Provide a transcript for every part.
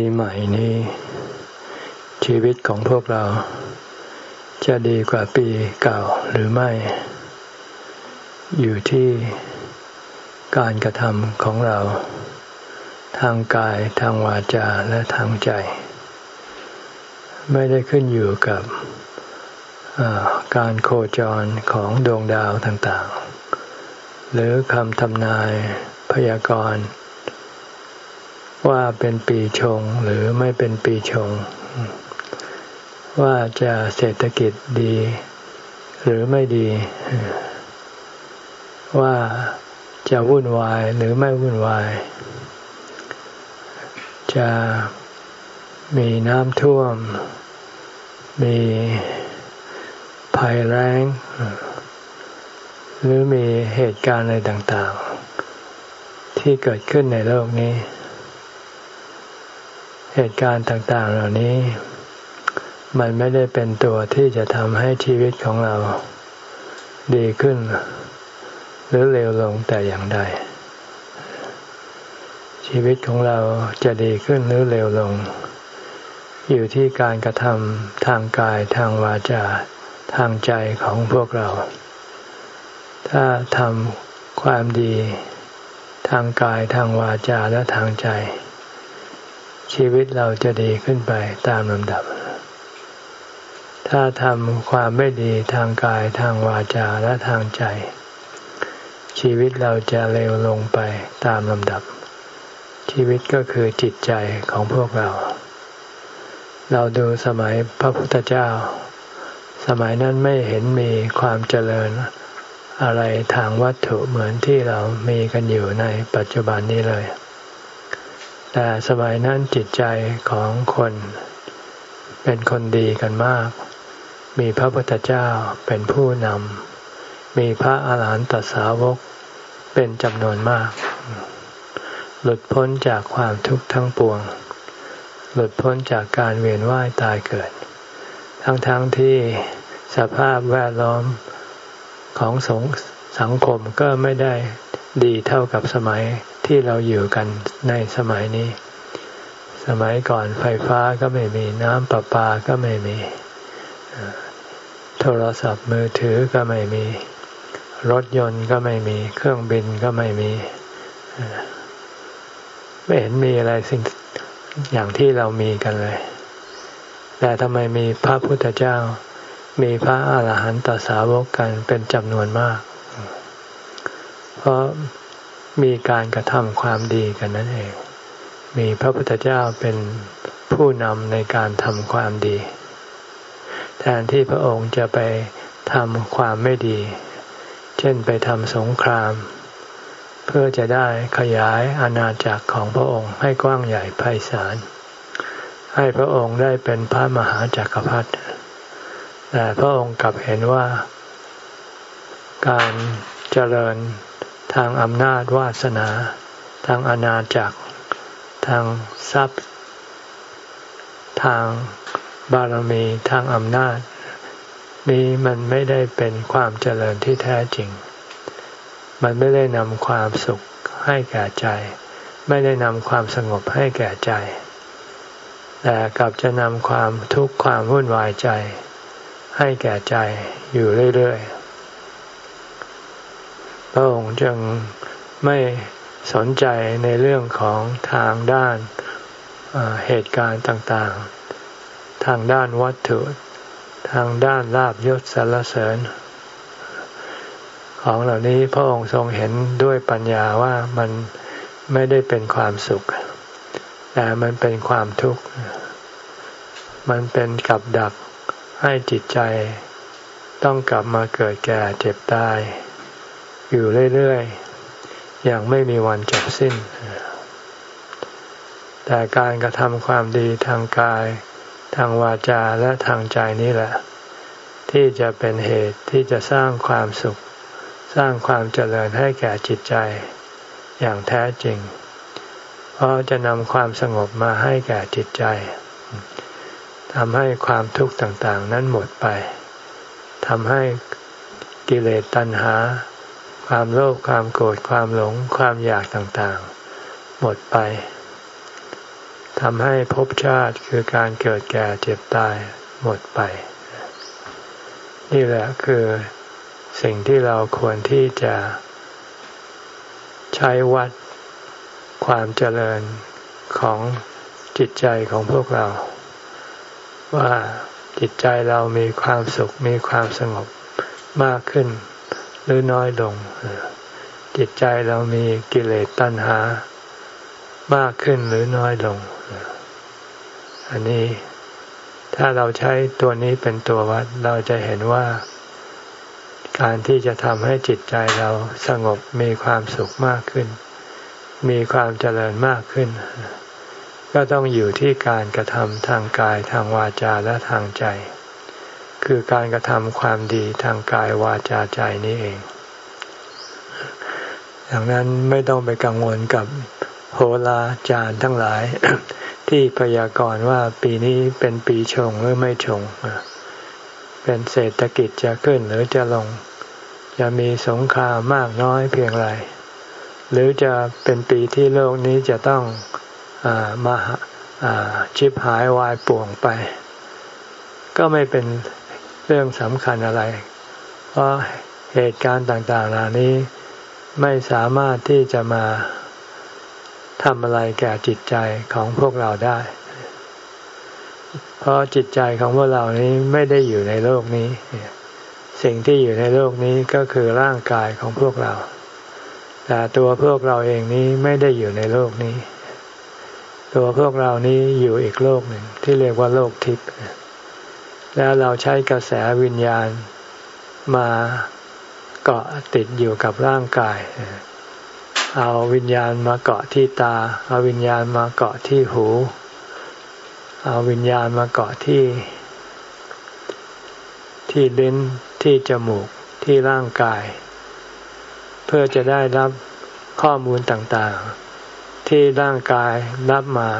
ปีใหม่นี้ ชีวิตของพวกเรา จะดีกว่าปีเก่าหรือไม่ อยู่ที่การกระทำของเรา ทางกายทางวาจาและทางใจ ไม่ได้ขึ้นอยู่กับการโคจรของดวงดาวต่างๆ หรือคำทำนายพยากรณ์ ว่าเป็นปีชงหรือไม่เป็นปีชง ว่าจะเศรษฐกิจดี หรือไม่ดี ว่าจะวุ่นวายหรือไม่วุ่นวาย จะมีน้ำท่วม มีภัยแรงหรือมีเหตุการณ์อะไรต่าง ๆ ที่เกิดขึ้นในโลกนี้ เหตุการณ์ต่างๆเหล่านี้ มันไม่ได้เป็นตัวที่จะทำให้ชีวิตของเรา ดีขึ้น หรือเลวลงแต่อย่างใด ชีวิตของเราจะดีขึ้นหรือเลวลง อยู่ที่การกระทำทางกายทางวาจาทางใจของพวกเรา ถ้าทำความดี ทางกายทางวาจาและทางใจ ชีวิตเราจะดีขึ้นไปตามลำดับ ถ้าทำความไม่ดีทางกายทางวาจาและทางใจ ชีวิตเราจะเลวลงไปตามลำดับ ชีวิตก็คือจิตใจของพวกเรา เราดูสมัยพระพุทธเจ้า สมัยนั้นไม่เห็นมีความเจริญอะไรทางวัตถุเหมือนที่เรามีกันอยู่ในปัจจุบันนี้เลย แต่สมัยนั้นจิตใจของคนเป็นคนดีกันมาก มีพระพุทธเจ้าเป็นผู้นำ มีพระอาหารหันตสาวกเป็นจำนวนมาก หลุดพ้นจากความทุกข์ทั้งปวง หลุดพ้นจากการเวียนว่ายตายเกิด ทั้งๆทที่สภาพแวดล้อมของสงสังคมก็ไม่ได้ดีเท่ากับสมัย ที่เราอยู่กันในสมัยนี้ สมัยก่อนไฟฟ้าก็ไม่มีน้ำประปาก็ไม่มี โทรศัพท์มือถือก็ไม่มี รถยนต์ก็ไม่มี เครื่องบินก็ไม่มี ไม่เห็นมีอะไรสิ่งอย่างที่เรามีกันเลย แต่ทำไมมีพระพุทธเจ้า มีพระอาหารหันตสาวกกันเป็นจำนวนมาก เพราะ มีการกระทำความดีกันนั่นเอง มีพระพุทธเจ้าเป็นผู้นำในการทำความดี แทนที่พระองค์จะไปทำความไม่ดี เช่นไปทำสงคราม เพื่อจะได้ขยายอาณาจักรของพระองค์ให้กว้างใหญ่ไพศาล ให้พระองค์ได้เป็นพระมหาจักรพรรดิแต่พระองค์กลับเห็นว่า การเจริญ ทางอำนาจวาสนา ทางอาณาจักร ทางทรัพย์ ทางบารมีทางอำนาจ นี้มันไม่ได้เป็นความเจริญที่แท้จริง มันไม่ได้นำความสุขให้แก่ใจ ไม่ได้นำความสงบให้แก่ใจ แต่กลับจะนำความทุกข์ความวุ่นวายใจ ให้แก่ใจอยู่เรื่อยๆ ระองค์จึงไม่สนใจในเรื่องของทางด้านเหตุการณ์ต่างๆ ทางด้านวัตถุ ทางด้านลาบยศสรรเสริญ ของเหล่านี้พระองค์ทรงเห็นด้วยปัญญาว่ามันไม่ได้เป็นความสุข แต่มันเป็นความทุกข์ มันเป็นกับดักให้จิตใจ ต้องกลับมาเกิดแก่เจ็บตาย อยู่เรื่อยๆ อย่างไม่มีวันจบสิ้น แต่การกระทำความดีทางกาย ทางวาจาและทางใจนี้แหละ ที่จะเป็นเหตุที่จะสร้างความสุข สร้างความเจริญให้แก่จิตใจ อย่างแท้จริง เพราะจะนำความสงบมาให้แก่จิตใจทำให้ความทุกข์ต่างๆ นั้นหมดไปทำให้กิเลสตัณหา ความโลภความโกรธความหลงความอยากต่างๆ หมดไปทำให้ภพชาติคือการเกิดแก่เจ็บตายหมดไป นี่แหละคือสิ่งที่เราควรที่จะใช้วัดความเจริญของจิตใจของพวกเรา ว่าจิตใจเรามีความสุขมีความสงบมากขึ้น หรือน้อยลง จิตใจเรามีกิเลสตัณหามากขึ้นหรือน้อยลง อันนี้ถ้าเราใช้ตัวนี้เป็นตัววัด เราจะเห็นว่า การที่จะทำให้จิตใจเราสงบมีความสุขมากขึ้น มีความเจริญมากขึ้น ก็ต้องอยู่ที่การกระทำทางกายทางวาจาและทางใจ คือการกระทำความดีทางกายวาจาใจนี้เอง ดังนั้นไม่ต้องไปกังวลกับโหราจารย์ทั้งหลาย ที่พยากรณ์ว่าปีนี้เป็นปีชงหรือไม่ชง เป็นเศรษฐกิจจะขึ้นหรือจะลง จะมีสงครามมากน้อยเพียงไร หรือจะเป็นปีที่โลกนี้จะต้องอมาชิบหายวายป่วงไป ก็ไม่เป็น เรื่องสำคัญอะไร เพราะเหตุการณ์ต่างๆเหล่านี้ไม่สามารถที่จะมาทำอะไรแก่จิตใจของพวกเราได้ เพราะจิตใจของพวกเรานี้ไม่ได้อยู่ในโลกนี้ สิ่งที่อยู่ในโลกนี้ก็คือร่างกายของพวกเรา แต่ตัวพวกเราเองนี้ไม่ได้อยู่ในโลกนี้ ตัวพวกเรานี้อยู่อีกโลกหนึ่งที่เรียกว่าโลกทิพย์ แล้วเราใช้กระแสวิญญาณมาเกาะติดอยู่กับร่างกาย เอาวิญญาณมาเกาะที่ตา เอาวิญญาณมาเกาะที่หู เอาวิญญาณมาเกาะที่ ที่ลิ้นที่จมูกที่ร่างกาย เพื่อจะได้รับข้อมูลต่างๆ ที่ร่างกายรับมา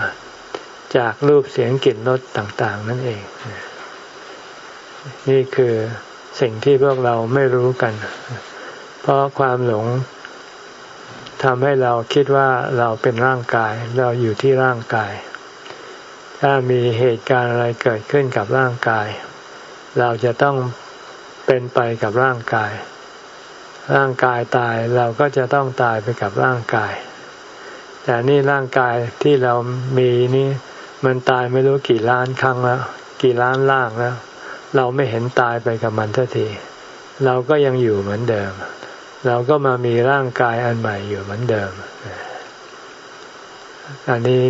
จากรูปเสียงกลิ่นรสต่าง ๆ นั่นเอง นี่คือสิ่งที่พวกเราไม่รู้กัน เพราะความหลงทำให้เราคิดว่าเราเป็นร่างกาย เราอยู่ที่ร่างกาย ถ้ามีเหตุการณ์อะไรเกิดขึ้นกับร่างกาย เราจะต้องเป็นไปกับร่างกาย ร่างกายตายเราก็จะต้องตายไปกับร่างกาย แต่นี่ร่างกายที่เรามีนี่มันตายไม่รู้กี่ล้านครั้งแล้ว กี่ล้านล่างแล้ว เราไม่เห็นตายไปกับมันทันที เราก็ยังอยู่เหมือนเดิม เราก็มามีร่างกายอันใหม่อยู่เหมือนเดิม อันนี้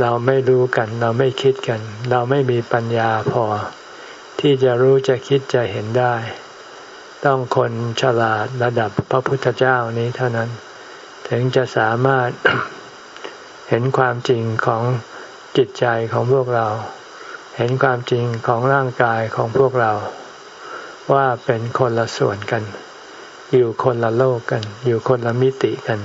เราไม่รู้กัน เราไม่คิดกัน เราไม่มีปัญญาพอ ที่จะรู้จะคิดจะเห็นได้ ต้องคนฉลาดระดับพระพุทธเจ้านี้เท่านั้น ถึงจะสามารถเห็นความจริงของจิตใจของพวกเรา เห็นความจริงของร่างกายของพวกเรา ว่าเป็นคนละส่วนกัน อยู่คนละโลกกัน อยู่คนละมิติกัน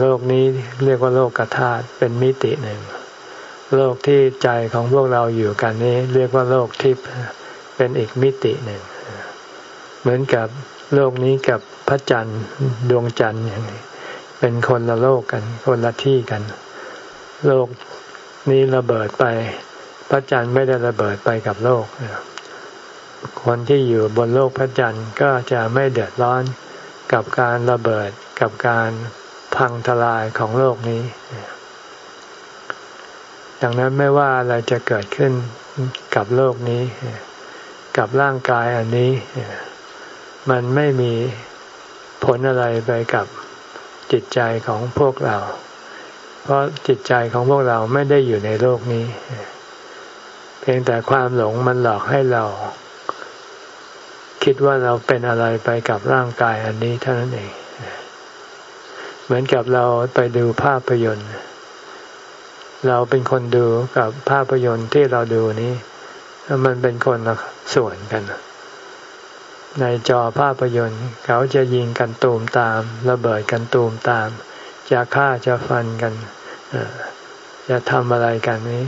โลกนี้เรียกว่าโลกธาตุเป็นมิติหนึ่ง โลกที่ใจของพวกเราอยู่กันนี้ เรียกว่าโลกทิพย์เป็นอีกมิติหนึ่ง เหมือนกับโลกนี้กับพระจันทร์ดวงจันทร์อย่างนี้เป็นคนละโลกกัน คนละที่กัน โลกนี้ระเบิดไป ระจันทร์ไม่ได้ระเบิดไปกับโลก คนที่อยู่บนโลกพระจันทร์ก็จะไม่เดือดร้อนกับการระเบิดกับการพังทลายของโลกนี้ ดังนั้นไม่ว่าอะไรจะเกิดขึ้นกับโลกนี้ กับร่างกายอันนี้ มันไม่มีผลอะไรไปกับจิตใจของพวกเรา เพราะจิตใจของพวกเราไม่ได้อยู่ในโลกนี้ เพียงแต่ความหลงมันหลอกให้เรา คิดว่าเราเป็นอะไรไปกับร่างกายอันนี้เท่านั้นเองเหมือนกับเราไปดูภาพยนตร์ เราเป็นคนดูกับภาพยนตร์ที่เราดูนี้มันเป็นคนละส่วนกัน ในจอภาพยนตร์ เขาจะยิงกันตูมตาม ระเบิดกันตูมตาม จะฆ่าจะฟันกันจะทำอะไรกันนี้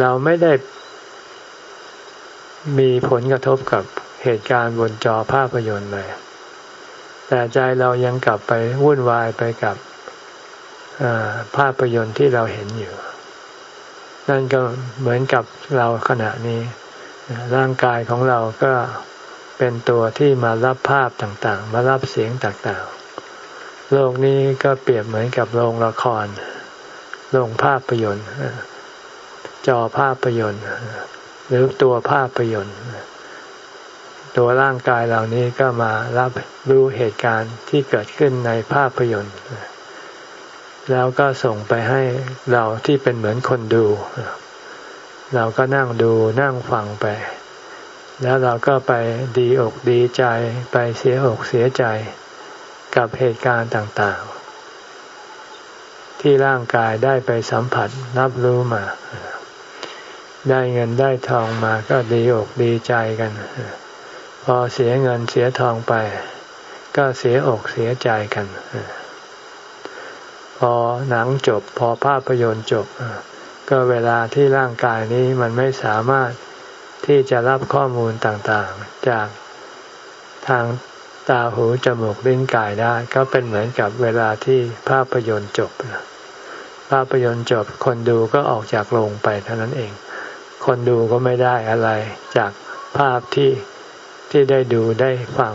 เราไม่ได้ มีผลกระทบกับเหตุการณ์บนจอภาพยนตร์เลย แต่ใจเรายังกลับไปวุ่นวายไปกับภาพยนตร์ที่เราเห็นอยู่ นั่นก็เหมือนกับเราขณะนี้ ร่างกายของเราก็เป็นตัวที่มารับภาพต่างๆ มารับเสียงต่างๆ โลกนี้ก็เปรียบเหมือนกับโรงละคร โรงภาพยนตร์ จอภาพยนตร์ หรือตัวภาพยนตร์ ตัวร่างกายเหล่านี้ก็มารับรู้เหตุการณ์ที่เกิดขึ้นในภาพยนตร์ แล้วก็ส่งไปให้เราที่เป็นเหมือนคนดู เราก็นั่งดูนั่งฟังไป แล้วเราก็ไปดีอกดีใจ ไปเสียอกเสียใจกับเหตุการณ์ต่างๆ ที่ร่างกายได้ไปสัมผัสรับรู้มา ได้เงินได้ทองมาก็ดีอกดีใจกัน พอเสียเงินเสียทองไป ก็เสียอกเสียใจกัน พอหนังจบ พอภาพยนตร์จบ ก็เวลาที่ร่างกายนี้มันไม่สามารถที่จะรับข้อมูลต่างๆ จากทางตาหูจมูกลิ้นกายได้ ก็เป็นเหมือนกับเวลาที่ภาพยนตร์จบภาพยนตร์จบคนดูก็ออกจากโรงไปเท่านั้นเอง คนดูก็ไม่ได้อะไร จากภาพที่ที่ได้ดูได้ฟัง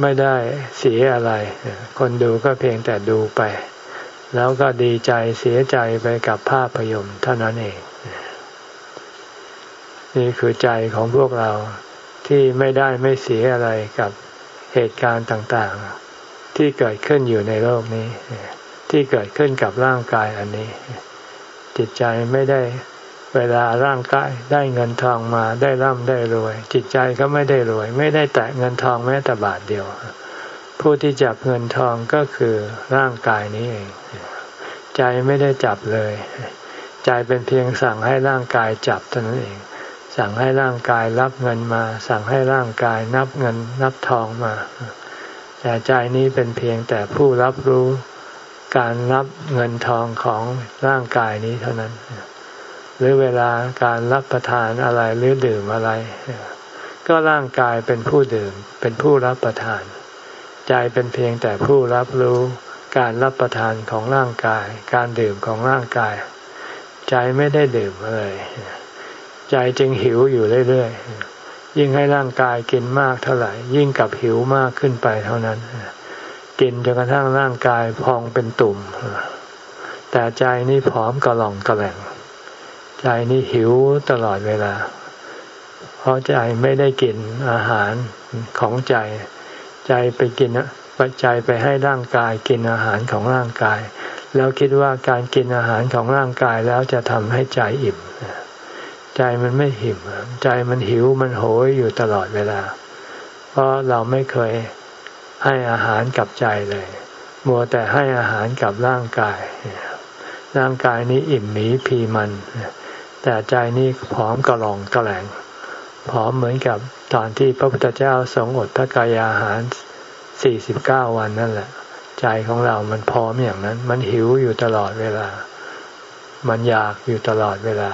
ไม่ได้เสียอะไร คนดูก็เพียงแต่ดูไป แล้วก็ดีใจเสียใจไปกับภาพยนตร์เท่านั้นเอง นี่คือใจของพวกเราที่ไม่ได้ไม่เสียอะไรกับเหตุการณ์ต่างๆ ที่เกิดขึ้นอยู่ในโลกนี้ ที่เกิดขึ้นกับร่างกายอันนี้ จิตใจไม่ได้เวลาร่างกายได้เงินทองมาได้ร่ำได้รวย จิตใจก็ไม่ได้รวย ไม่ได้แตะเงินทองแม้แต่บาทเดียว ผู้ที่จับเงินทองก็คือร่างกายนี้เอง ใจไม่ได้จับเลย ใจเป็นเพียงสั่งให้ร่างกายจับเท่านั้นเอง สั่งให้ร่างกายรับเงินมา สั่งให้ร่างกายนับเงินนับทองมา แต่ใจนี้เป็นเพียงแต่ผู้รับรู้ การรับเงินทองของร่างกายนี้เท่านั้น หรือเวลาการรับประทานอะไรหรือดื่มอะไร ก็ร่างกายเป็นผู้ดื่มเป็นผู้รับประทาน ใจเป็นเพียงแต่ผู้รับรู้การรับประทานของร่างกาย การดื่มของร่างกาย ใจไม่ได้ดื่มเลยใจจึงหิวอยู่เรื่อยๆยิ่งให้ร่างกายกินมากเท่าไหร่ ยิ่งกับหิวมากขึ้นไปเท่านั้น กินจนกระทั่งร่างกายพองเป็นตุ่ม แต่ใจนี่ผอมกระหล่องกระแหลงใจนี่หิวตลอดเวลา เพราะใจไม่ได้กินอาหารของใจ ใจไปกินปัจจัยไปให้ร่างกายกินอาหารของร่างกาย แล้วคิดว่าการกินอาหารของร่างกายแล้วจะทำให้ใจอิ่มใจมันไม่หิวใจมันหิวมันโหยอยู่ตลอดเวลา เพราะเราไม่เคย ให้อาหารกับใจเลย มัวแต่ให้อาหารกับร่างกาย ร่างกายนี้อิ่มหมีพีมัน แต่ใจนี้ผอมกระหล่องกระแหลงผอมเหมือนกับตอนที่พระพุทธเจ้าทรงอดพระกายอาหารสี่สิบเก้าวันนั่นแหละ ใจของเรามันพร้อมอย่างนั้น มันหิวอยู่ตลอดเวลา มันอยากอยู่ตลอดเวลา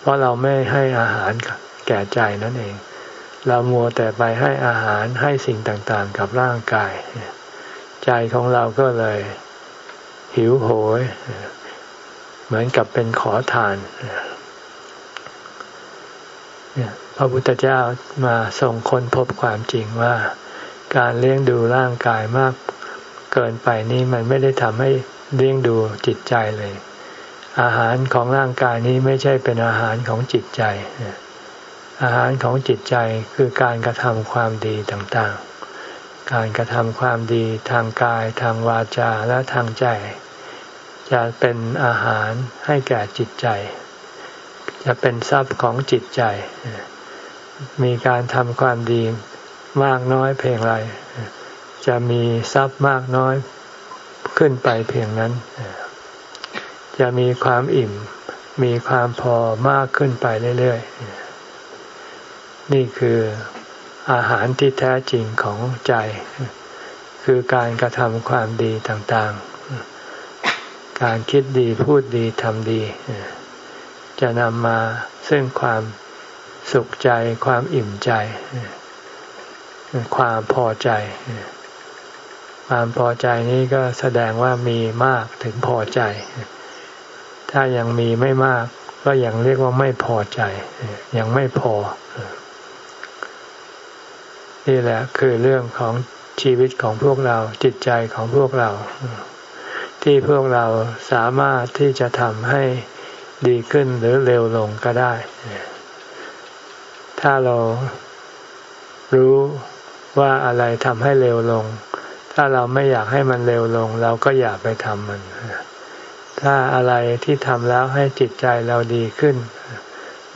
เพราะเราไม่ให้อาหารแก่ใจนั่นเอง เรามัวแต่ไปให้อาหารให้สิ่งต่างๆ กับร่างกาย ใจของเราก็เลย หิวโหย เหมือนกับเป็นขอทานพระพุทธเจ้ามาส่งคนพบความจริงว่า การเลี้ยงดูร่างกายมากเกินไปนี่มันไม่ได้ทำให้เลี้ยงดูจิตใจเลย อาหารของร่างกายนี้ไม่ใช่เป็นอาหารของจิตใจ อาหารของจิตใจคือการกระทำความดีต่างๆ การกระทำความดีทางกายทางวาจาและทางใจ จะเป็นอาหารให้แก่จิตใจ จะเป็นทรัพย์ของจิตใจ มีการทำความดีมากน้อยเพียงไร จะมีทรัพย์มากน้อยขึ้นไปเพียงนั้น จะมีความอิ่ม มีความพอมากขึ้นไปเรื่อยๆ นี่คืออาหารที่แท้จริงของใจ คือการกระทำความดีต่างๆ การคิดดีพูดดีทำดี จะนำมาซึ่งความสุขใจความอิ่มใจ ความพอใจ ความพอใจนี้ก็แสดงว่ามีมากถึงพอใจ ถ้ายังมีไม่มากก็ยังเรียกว่าไม่พอใจ ยังไม่พอ นี่แหละคือเรื่องของชีวิตของพวกเราจิตใจของพวกเรา ที่พวกเราสามารถที่จะทำให้ดีขึ้นหรือเร็วลงก็ได้ ถ้าเรารู้ว่าอะไรทำให้เร็วลง ถ้าเราไม่อยากให้มันเร็วลง เราก็อย่าไปทำมัน ถ้าอะไรที่ทำแล้วให้จิตใจเราดีขึ้น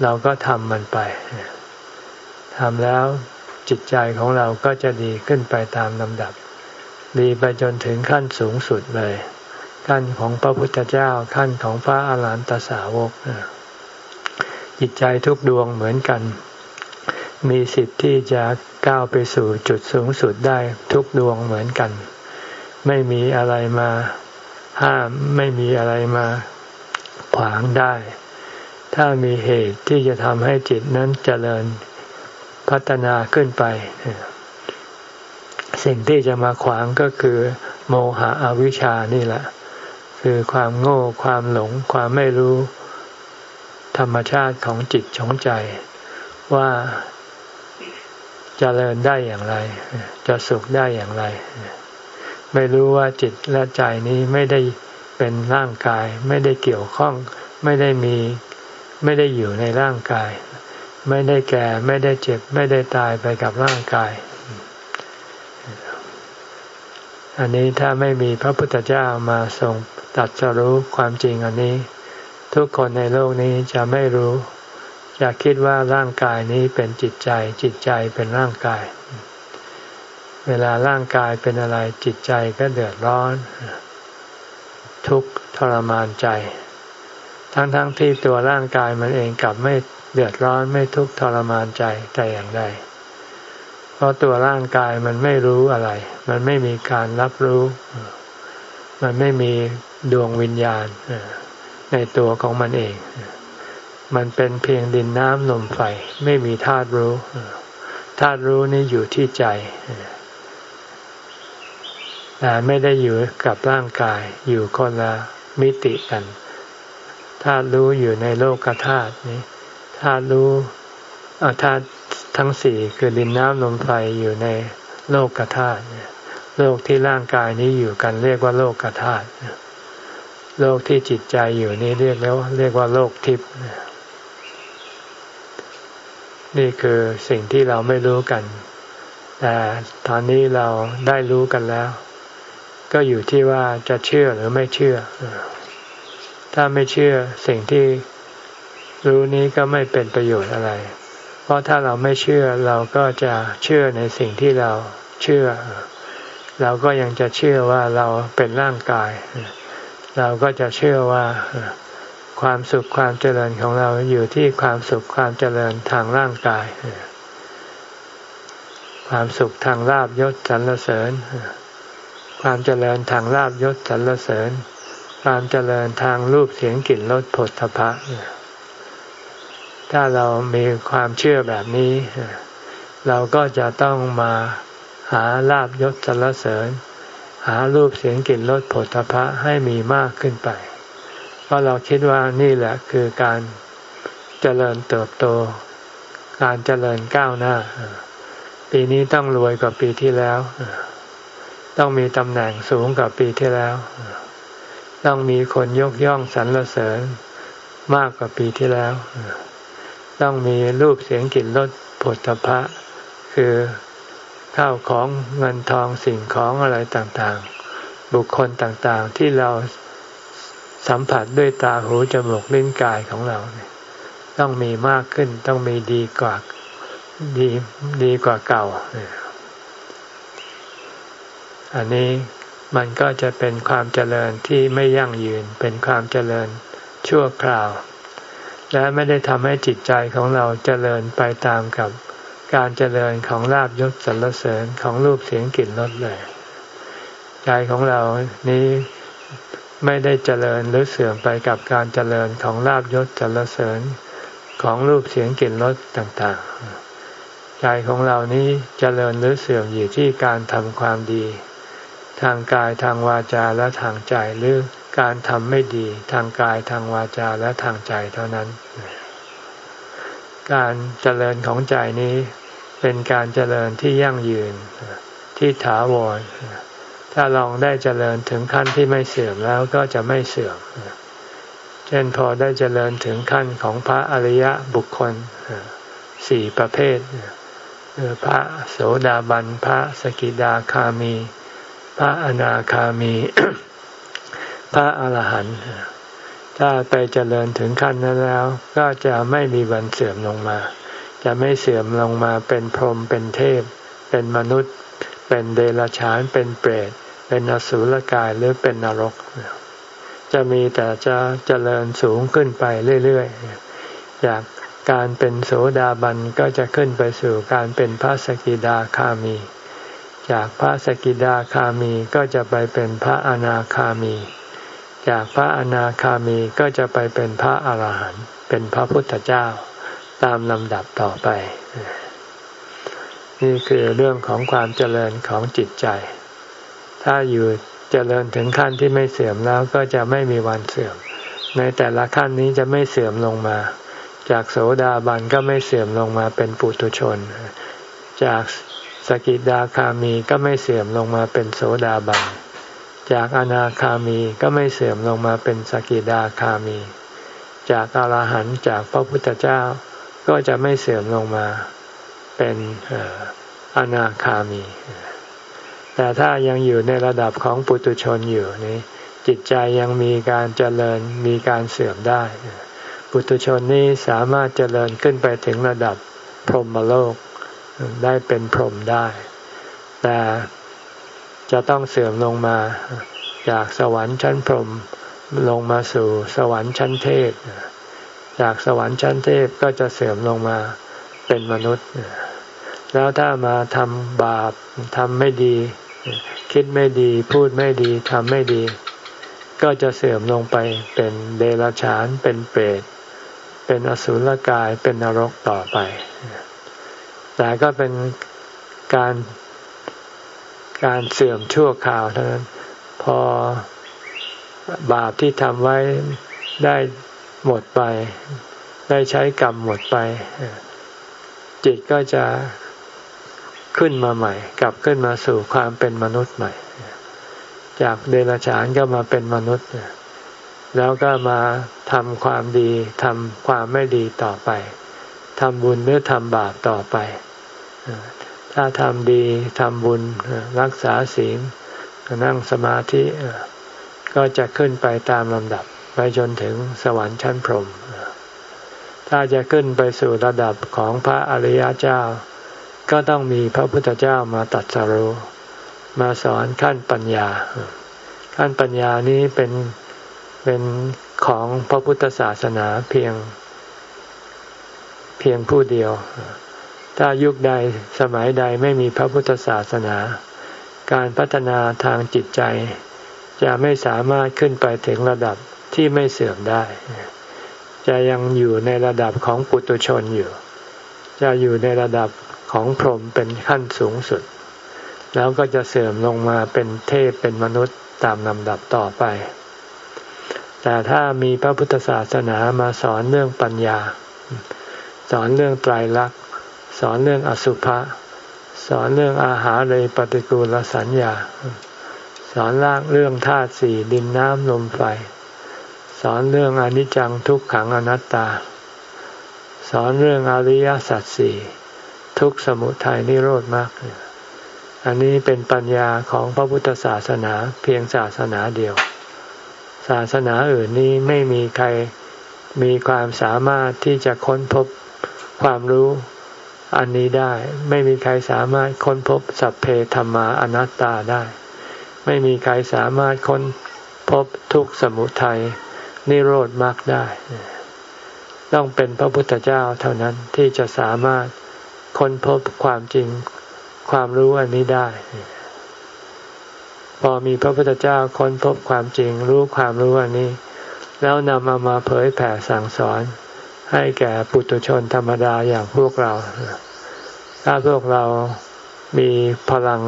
เราก็ทำมันไปทำแล้ว จิตใจของเราก็จะดีขึ้นไปตามลำดับ ดีไปจนถึงขั้นสูงสุดเลย ขั้นของพระพุทธเจ้าขั้นของพระอาหารหันตสาวก จิตใจทุกดวงเหมือนกัน มีสิทธิ์ที่จะก้าวไปสู่จุดสูงสุดได้ทุกดวงเหมือนกัน ไม่มีอะไรมาห้ามไม่มีอะไรมาขวางได้ ถ้ามีเหตุที่จะทำให้จิตนั้นเจริญ พัฒนาขึ้นไป สิ่งที่จะมาขวางก็คือ โมหะอวิชานี่แหละ คือความโง่ ความหลง ความไม่รู้ ธรรมชาติของจิตของใจ ว่าจะเริญได้อย่างไร จะสุขได้อย่างไร ไม่รู้ว่าจิตและใจนี้ไม่ได้เป็นร่างกาย ไม่ได้เกี่ยวข้อง ไม่ได้มี ไม่ได้อยู่ในร่างกาย ไม่ได้แก่ไม่ได้เจ็บ ไม่ได้ตายไปกับร่างกาย อันนี้ถ้าไม่มีพระพุทธเจ้ามาทรงตัดสรู้ความจริงอันนี้ ทุกคนในโลกนี้จะไม่รู้จะคิดว่าร่างกายนี้เป็นจิตใจ จิตใจเป็นร่างกาย เวลาร่างกายเป็นอะไรจิตใจก็เดือดร้อน ทุกทรมานใจ ทั้งๆทที่ตัวร่างกายมันเองกลับไม่ เดือดร้อนไม่ทุกข์ทรมานใจแต่อย่างใดเพราะตัวร่างกายมันไม่รู้อะไร มันไม่มีการรับรู้ มันไม่มีดวงวิญญาณในตัวของมันเอง มันเป็นเพียงดินน้ำลมไฟ ไม่มีธาตุรู้ธาตุรู้นี่อยู่ที่ใจแต่ไม่ได้อยู่กับร่างกาย อยู่คนละมิติกันธาตุรู้อยู่ในโลกธาตุนี้ ธาตุรู้ธาตุทั้งสี่คือดินน้ำลมไฟอยู่ในโลกธาตุโลกที่ร่างกายนี้อยู่กันเรียกว่าโลกธาตุโลกที่จิตใจอยู่นี้เรียกแล้วเรียกว่าโลกทิพย์นี่คือสิ่งที่เราไม่รู้กัน แต่ตอนนี้เราได้รู้กันแล้ว ก็อยู่ที่ว่าจะเชื่อหรือไม่เชื่อ ถ้าไม่เชื่อสิ่งที่ รู้นี้ก็ไม่เป็นประโยชน์อะไร เพราะถ้าเราไม่เชื่อเราก็จะเชื่อในสิ่งที่เราเชื่อ เราก็ยังจะเชื่อว่าเราเป็นร่างกาย เราก็จะเชื่อว่าความสุขความเจริญของเราอยู่ที่ความสุขความเจริญทางร่างกาย ความสุขทางลาบยศสรรเสริญ ความเจริญทางลาบยศสรรเสริญ ความเจริญทางรูปเสียงกลิ่นรสผลทพะ ถ้าเรามีความเชื่อแบบนี้ เราก็จะต้องมาหาลาบยศสรรเสริญ หารูปเสียงกลิ่นรสผลตภะให้มีมากขึ้นไป เพราะเราคิดว่านี่แหละคือการเจริญเติบโต การเจริญก้าวหน้า ปีนี้ต้องรวยกว่าปีที่แล้ว ต้องมีตำแหน่งสูงกว่าปีที่แล้ว ต้องมีคนยกย่องสรรเสริญมากกว่าปีที่แล้ว ต้องมีรูปเสียงกลิ่นรสผลตภะคือข้าวของเงินทองสิ่งของอะไรต่างๆ บุคคลต่างๆ ที่เราสัมผัสด้วยตาหูจมูกลิ้นกายของเราเนี่ยต้องมีมากขึ้นต้องมีดีกว่าดีดีกว่าเก่า อันนี้มันก็จะเป็นความเจริญที่ไม่ยั่งยืนเป็นความเจริญชั่วคราว และไม่ได้ทำให้จิตใจของเราเจริญไปตามกับการเจริญของลาบยศสรรเสริญของรูปเสียงกลิ่นรสเลย ใจของเรานี้ไม่ได้เจริญหรือเสื่อมไปกับการเจริญของลาบยศสรรเสริญของรูปเสียงกลิ่นรสต่างๆ ใจของเรานี้เจริญหรือเสื่อมอยู่ที่การทำความดี ทางกายทางวาจาและทางใจหรือ การทำไม่ดีทางกายทางวาจาและทางใจเท่านั้น การเจริญของใจนี้เป็นการเจริญที่ยั่งยืนที่ถาวร ถ้าลองได้เจริญถึงขั้นที่ไม่เสื่อมแล้วก็จะไม่เสื่อม เช่นพอได้เจริญถึงขั้นของพระอริยบุคคลสี่ประเภท พระโสดาบัน พระสกิดาคามี พระอนาคามี พระอาหารหันต์ถ้าไปเจริญถึงขั้นนั้นแล้ว ก็จะไม่มีวันเสื่อมลงมา จะไม่เสื่อมลงมาเป็นพรหมเป็นเทพ เป็นมนุษย์ เป็นเดรัจฉานเป็นเปรต เป็นอสุรกายหรือเป็นนรก จะมีแต่จะเจริญสูงขึ้นไปเรื่อยๆจากการเป็นโสดาบันก็จะขึ้นไปสู่การเป็นพระสกิดาคามี จากพระสกิดาคามีก็จะไปเป็นพระอนาคามี จากพระอนาคามีก็จะไปเป็นพระอาหารหันต์เป็นพระพุทธเจ้าตามลำดับต่อไป นี่คือเรื่องของความเจริญของจิตใจ ถ้าอยู่เจริญถึงขั้นที่ไม่เสื่อมแล้วก็จะไม่มีวันเสื่อม ในแต่ละขั้นนี้จะไม่เสื่อมลงมา จากโสดาบันก็ไม่เสื่อมลงมาเป็นปุถุชน จากสกิดาคามีก็ไม่เสื่อมลงมาเป็นโสดาบัน จากอนาคามีก็ไม่เสื่อมลงมาเป็นสกิดาคามี จากอรหันต์จากพระพุทธเจ้าก็จะไม่เสื่อมลงมาเป็นอนาคามี แต่ถ้ายังอยู่ในระดับของปุตุชนอยู่นี้จิตใจยังมีการเจริญมีการเสื่อมได้ ปุถุชนนี้สามารถเจริญขึ้นไปถึงระดับพรหมโลกได้เป็นพรหมได้ แต่ จะต้องเสื่อมลงมาจากสวรรค์ชั้นพรหมลงมาสู่สวรรค์ชั้นเทพ จากสวรรค์ชั้นเทพก็จะเสื่อมลงมาเป็นมนุษย์ แล้วถ้ามาทำบาปทำไม่ดี คิดไม่ดีพูดไม่ดีทำไม่ดี ก็จะเสื่อมลงไปเป็นเดรัจฉานเป็นเปรต เป็นอสุรกายเป็นนรกต่อไป แต่ก็เป็นการ การเสื่อมชั่วคราวเท่านั้นพอบาปที่ทำไว้ได้หมดไป ได้ใช้กรรมหมดไป จิตก็จะขึ้นมาใหม่ กลับขึ้นมาสู่ความเป็นมนุษย์ใหม่ จากเดรัจฉานก็มาเป็นมนุษย์ แล้วก็มาทำความดีทำความไม่ดีต่อไปทำบุญหรือทำบาปต่อไป ถ้าทำดีทำบุญรักษาศีลนั่งสมาธิก็จะขึ้นไปตามลำดับ ไปจนถึงสวรรค์ชั้นพรหมถ้าจะขึ้นไปสู่ระดับของพระอริยเจ้า ก็ต้องมีพระพุทธเจ้ามาตัดสรุมาสอนขั้นปัญญา ขั้นปัญญานี้เป็นเป็นของพระพุทธศาสนาเพียงเพียงผู้เดียว ถ้ายุคใดสมัยใดไม่มีพระพุทธศาสนา การพัฒนาทางจิตใจ จะไม่สามารถขึ้นไปถึงระดับที่ไม่เสื่อมได้ จะยังอยู่ในระดับของปุตุชนอยู่ จะอยู่ในระดับของพรหมเป็นขั้นสูงสุด แล้วก็จะเสื่อมลงมาเป็นเทพเป็นมนุษย์ตามลำดับต่อไป แต่ถ้ามีพระพุทธศาสนามาสอนเรื่องปัญญา สอนเรื่องไตรลักษณ สอนเรื่องอสุภะสอนเรื่องอาหารเลยปฏิกูลสัญญา สอนลากเรื่องธาตุสี่ดินน้ำลมไฟ สอนเรื่องอนิจจังทุกขังอนัตตา สอนเรื่องอริยสัจสี่ทุกสมุทัยนิโรธมาก อันนี้เป็นปัญญาของพระพุทธศาสนาเพียงศาสนาเดียว ศาสนาอื่นนี้ไม่มีใครมีความสามารถที่จะค้นพบความรู้ อันนี้ได้ ไม่มีใครสามารถค้นพบสัพเพธรรมาอนัตตาได้ ไม่มีใครสามารถค้นพบทุกสมุทัยนิโรธมรรคได้ ต้องเป็นพระพุทธเจ้าเท่านั้นที่จะสามารถค้นพบความจริงความรู้อันนี้ได้ พอมีพระพุทธเจ้าค้นพบความจริงรู้ความรู้อันนี้ แล้วนำเอามาเผยแผ่สั่งสอน ให้แก่ปุถุชนธรรมดาอย่างพวกเรา ถ้าพวกเรามีพลัง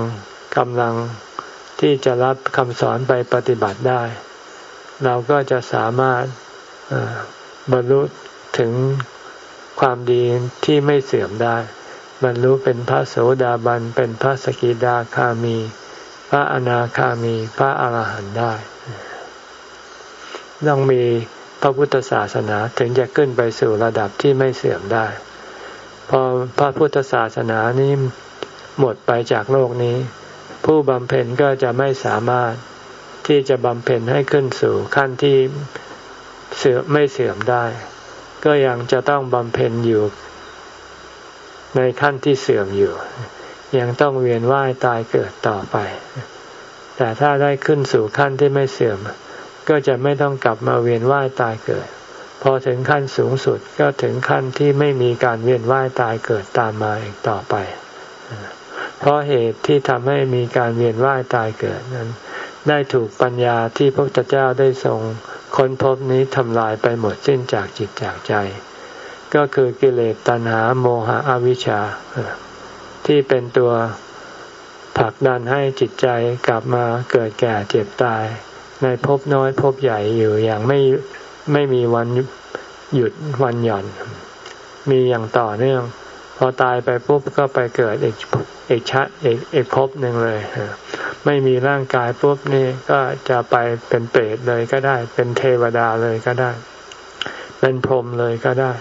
กำลังที่จะรับคำสอนไปปฏิบัติได้ เราก็จะสามารถบรรลุถึงความดีที่ไม่เสื่อมได้ บรรลุเป็นพระโสดาบัน เป็นพระสกิดาคามี พระอนาคามี พระอาหารหันต์ได้ ต้องมี ระพุทธศาสนาถึงจะขึ้นไปสู่ระดับที่ไม่เสื่อมได้ พอพระพุทธศาสนานี้หมดไปจากโลกนี้ ผู้บำเพ็ญก็จะไม่สามารถที่จะบำเพ็ญให้ขึ้นสู่ขั้นที่เสื่อมไม่เสื่อมได้ ก็ยังจะต้องบำเพ็ญอยู่ ในขั้นที่เสื่อมอยู่ ยังต้องเวียนว่ายตายเกิดต่อไป แต่ถ้าได้ขึ้นสู่ขั้นที่ไม่เสื่อม ก็จะไม่ต้องกลับมาเวียนว่ายตายเกิด พอถึงขั้นสูงสุดก็ถึงขั้นที่ไม่มีการเวียนว่ายตายเกิดตามมาอีกต่อไป เพราะเหตุที่ทำให้มีการเวียนว่ายตายเกิดนั้น ได้ถูกปัญญาที่พระพุทธเจ้าได้ทรงค้นพบนี้ทำลายไปหมดสิ้นจากจิตจากใจ ก็คือกิเลสตัณหาโมหะอวิชชา ที่เป็นตัวผลักดันให้จิตใจกลับมาเกิดแก่เจ็บตาย ในภพน้อยภพใหญ่อยู่อย่างไม่ไม่มีวันหยุดวันหย่อน มีอย่างต่อเนื่อง พอตายไปปุ๊บก็ไปเกิดอีกอีกชาอีกอีกภพหนึ่งเลยไม่มีร่างกายปุ๊บนี่ก็จะไปเป็นเปรตเลยก็ได้ เป็นเทวดาเลยก็ได้ เป็นพรหมเลยก็ได้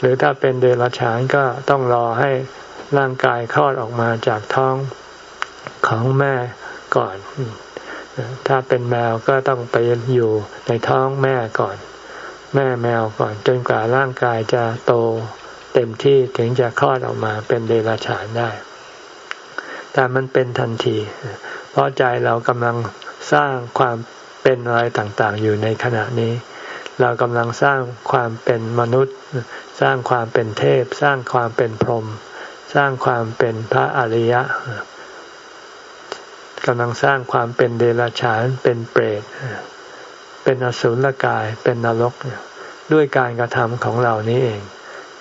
หรือถ้าเป็นเดรัจฉานก็ต้องรอให้ร่างกายคลอดออกมาจากท้องของแม่ก่อน ถ้าเป็นแมวก็ต้องไปอยู่ในท้องแม่ก่อน แม่แมวก่อน จนกว่าร่างกายจะโตเต็มที่ถึงจะคลอดออกมาเป็นเดรัจฉานได้ แต่มันเป็นทันที เพราะใจเรากำลังสร้างความเป็นอะไรต่างๆ อยู่ในขณะนี้ เรากำลังสร้างความเป็นมนุษย์ สร้างความเป็นเทพ สร้างความเป็นพรหมสร้างความเป็นพระอริยะ กำลังสร้างความเป็นเดรัจฉานเป็นเปรตเป็นอสุรกายเป็นนรกด้วยการกระทำของเรานี้เอง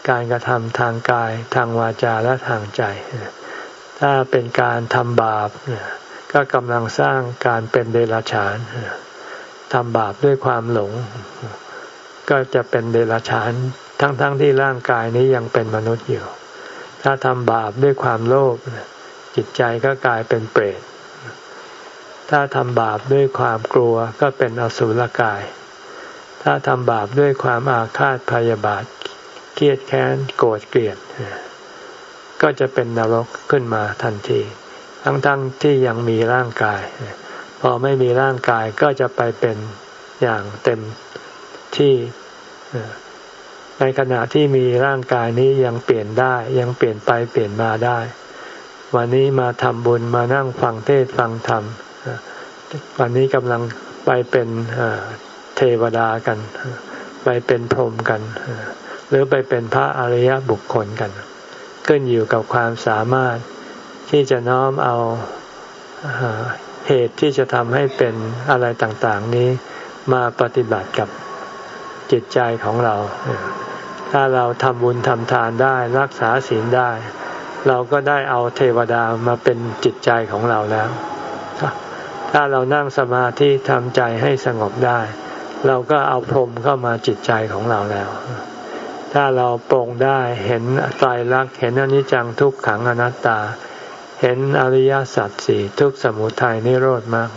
การกระทำทางกายทางวาจาและทางใจ ถ้าเป็นการทำบาปก็กำลังสร้างการเป็นเดรัจฉานทำบาปด้วยความหลง ก็จะเป็นเดรัจฉาน ทั้งๆทที่ร่างกายนี้ยังเป็นมนุษย์อยู่ ถ้าทำบาปด้วยความโลภจิตใจก็กลายเป็นเปรต ถ้าทำบาปด้วยความกลัวก็เป็นอสุรกาย ถ้าทำบาปด้วยความอาฆาตพยาบาทเกลียดแค้นโกรธเกลียด ก็จะเป็นนรกขึ้นมาทันที ทั้งๆทที่ยังมีร่างกาย พอไม่มีร่างกายก็จะไปเป็นอย่างเต็มที่ในขณะที่มีร่างกายนี้ยังเปลี่ยนได้ ยังเปลี่ยนไปเปลี่ยนมาได้ วันนี้มาทำบุญมานั่งฟังเทศฟังธรรม วันนี้กำลังไปเป็นเทวดากัน ไปเป็นพรหมกัน หรือไปเป็นพระอริยบุคคลกัน ขึ้นอยู่กับความสามารถที่จะน้อมเอาเหตุที่จะทำให้เป็นอะไรต่างๆนี้มาปฏิบัติกับจิตใจของเรา ถ้าเราทำบุญทำทานได้รักษาศีลได้ เราก็ได้เอาเทวดามาเป็นจิตใจของเราแล้ว ถ้าเรานั่งสมาธิทำใจให้สงบได้ เราก็เอาพรมเข้ามาจิตใจของเราแล้ว ถ้าเราปรงได้เห็นตายรักเห็นอนิจจังทุกขังอนัตตา เห็นอริยสัจสี่ทุกสมุทัยนิโรธมาก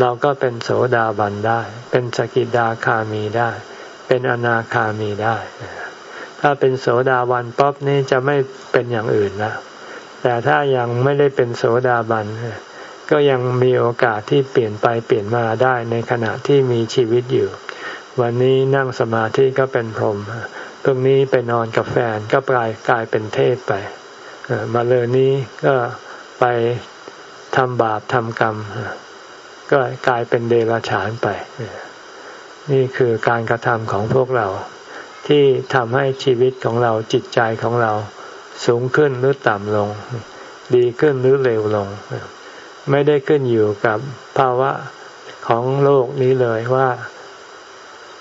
เราก็เป็นโสดาบันได้ เป็นสกิดาคามีได้ เป็นอนาคามีได้ ถ้าเป็นโสดาบันป๊อบนี้จะไม่เป็นอย่างอื่นนะแต่ถ้ายังไม่ได้เป็นโสดาบัน ก็ยังมีโอกาสที่เปลี่ยนไปเปลี่ยนมาได้ในขณะที่มีชีวิตอยู่ วันนี้นั่งสมาธิก็เป็นพรหมพรุ่งนี้ไปนอนกับแฟนก็กลายกลายเป็นเทพไปมาเลยนี้ก็ไปทำบาปทำกรรม ก็กลายเป็นเดรัจฉานไป นี่คือการกระทำของพวกเรา ที่ทำให้ชีวิตของเราจิตใจของเราสูงขึ้นหรือต่ำลง ดีขึ้นหรือเลวลง ไม่ได้ขึ้นอยู่กับภาวะของโลกนี้เลยว่า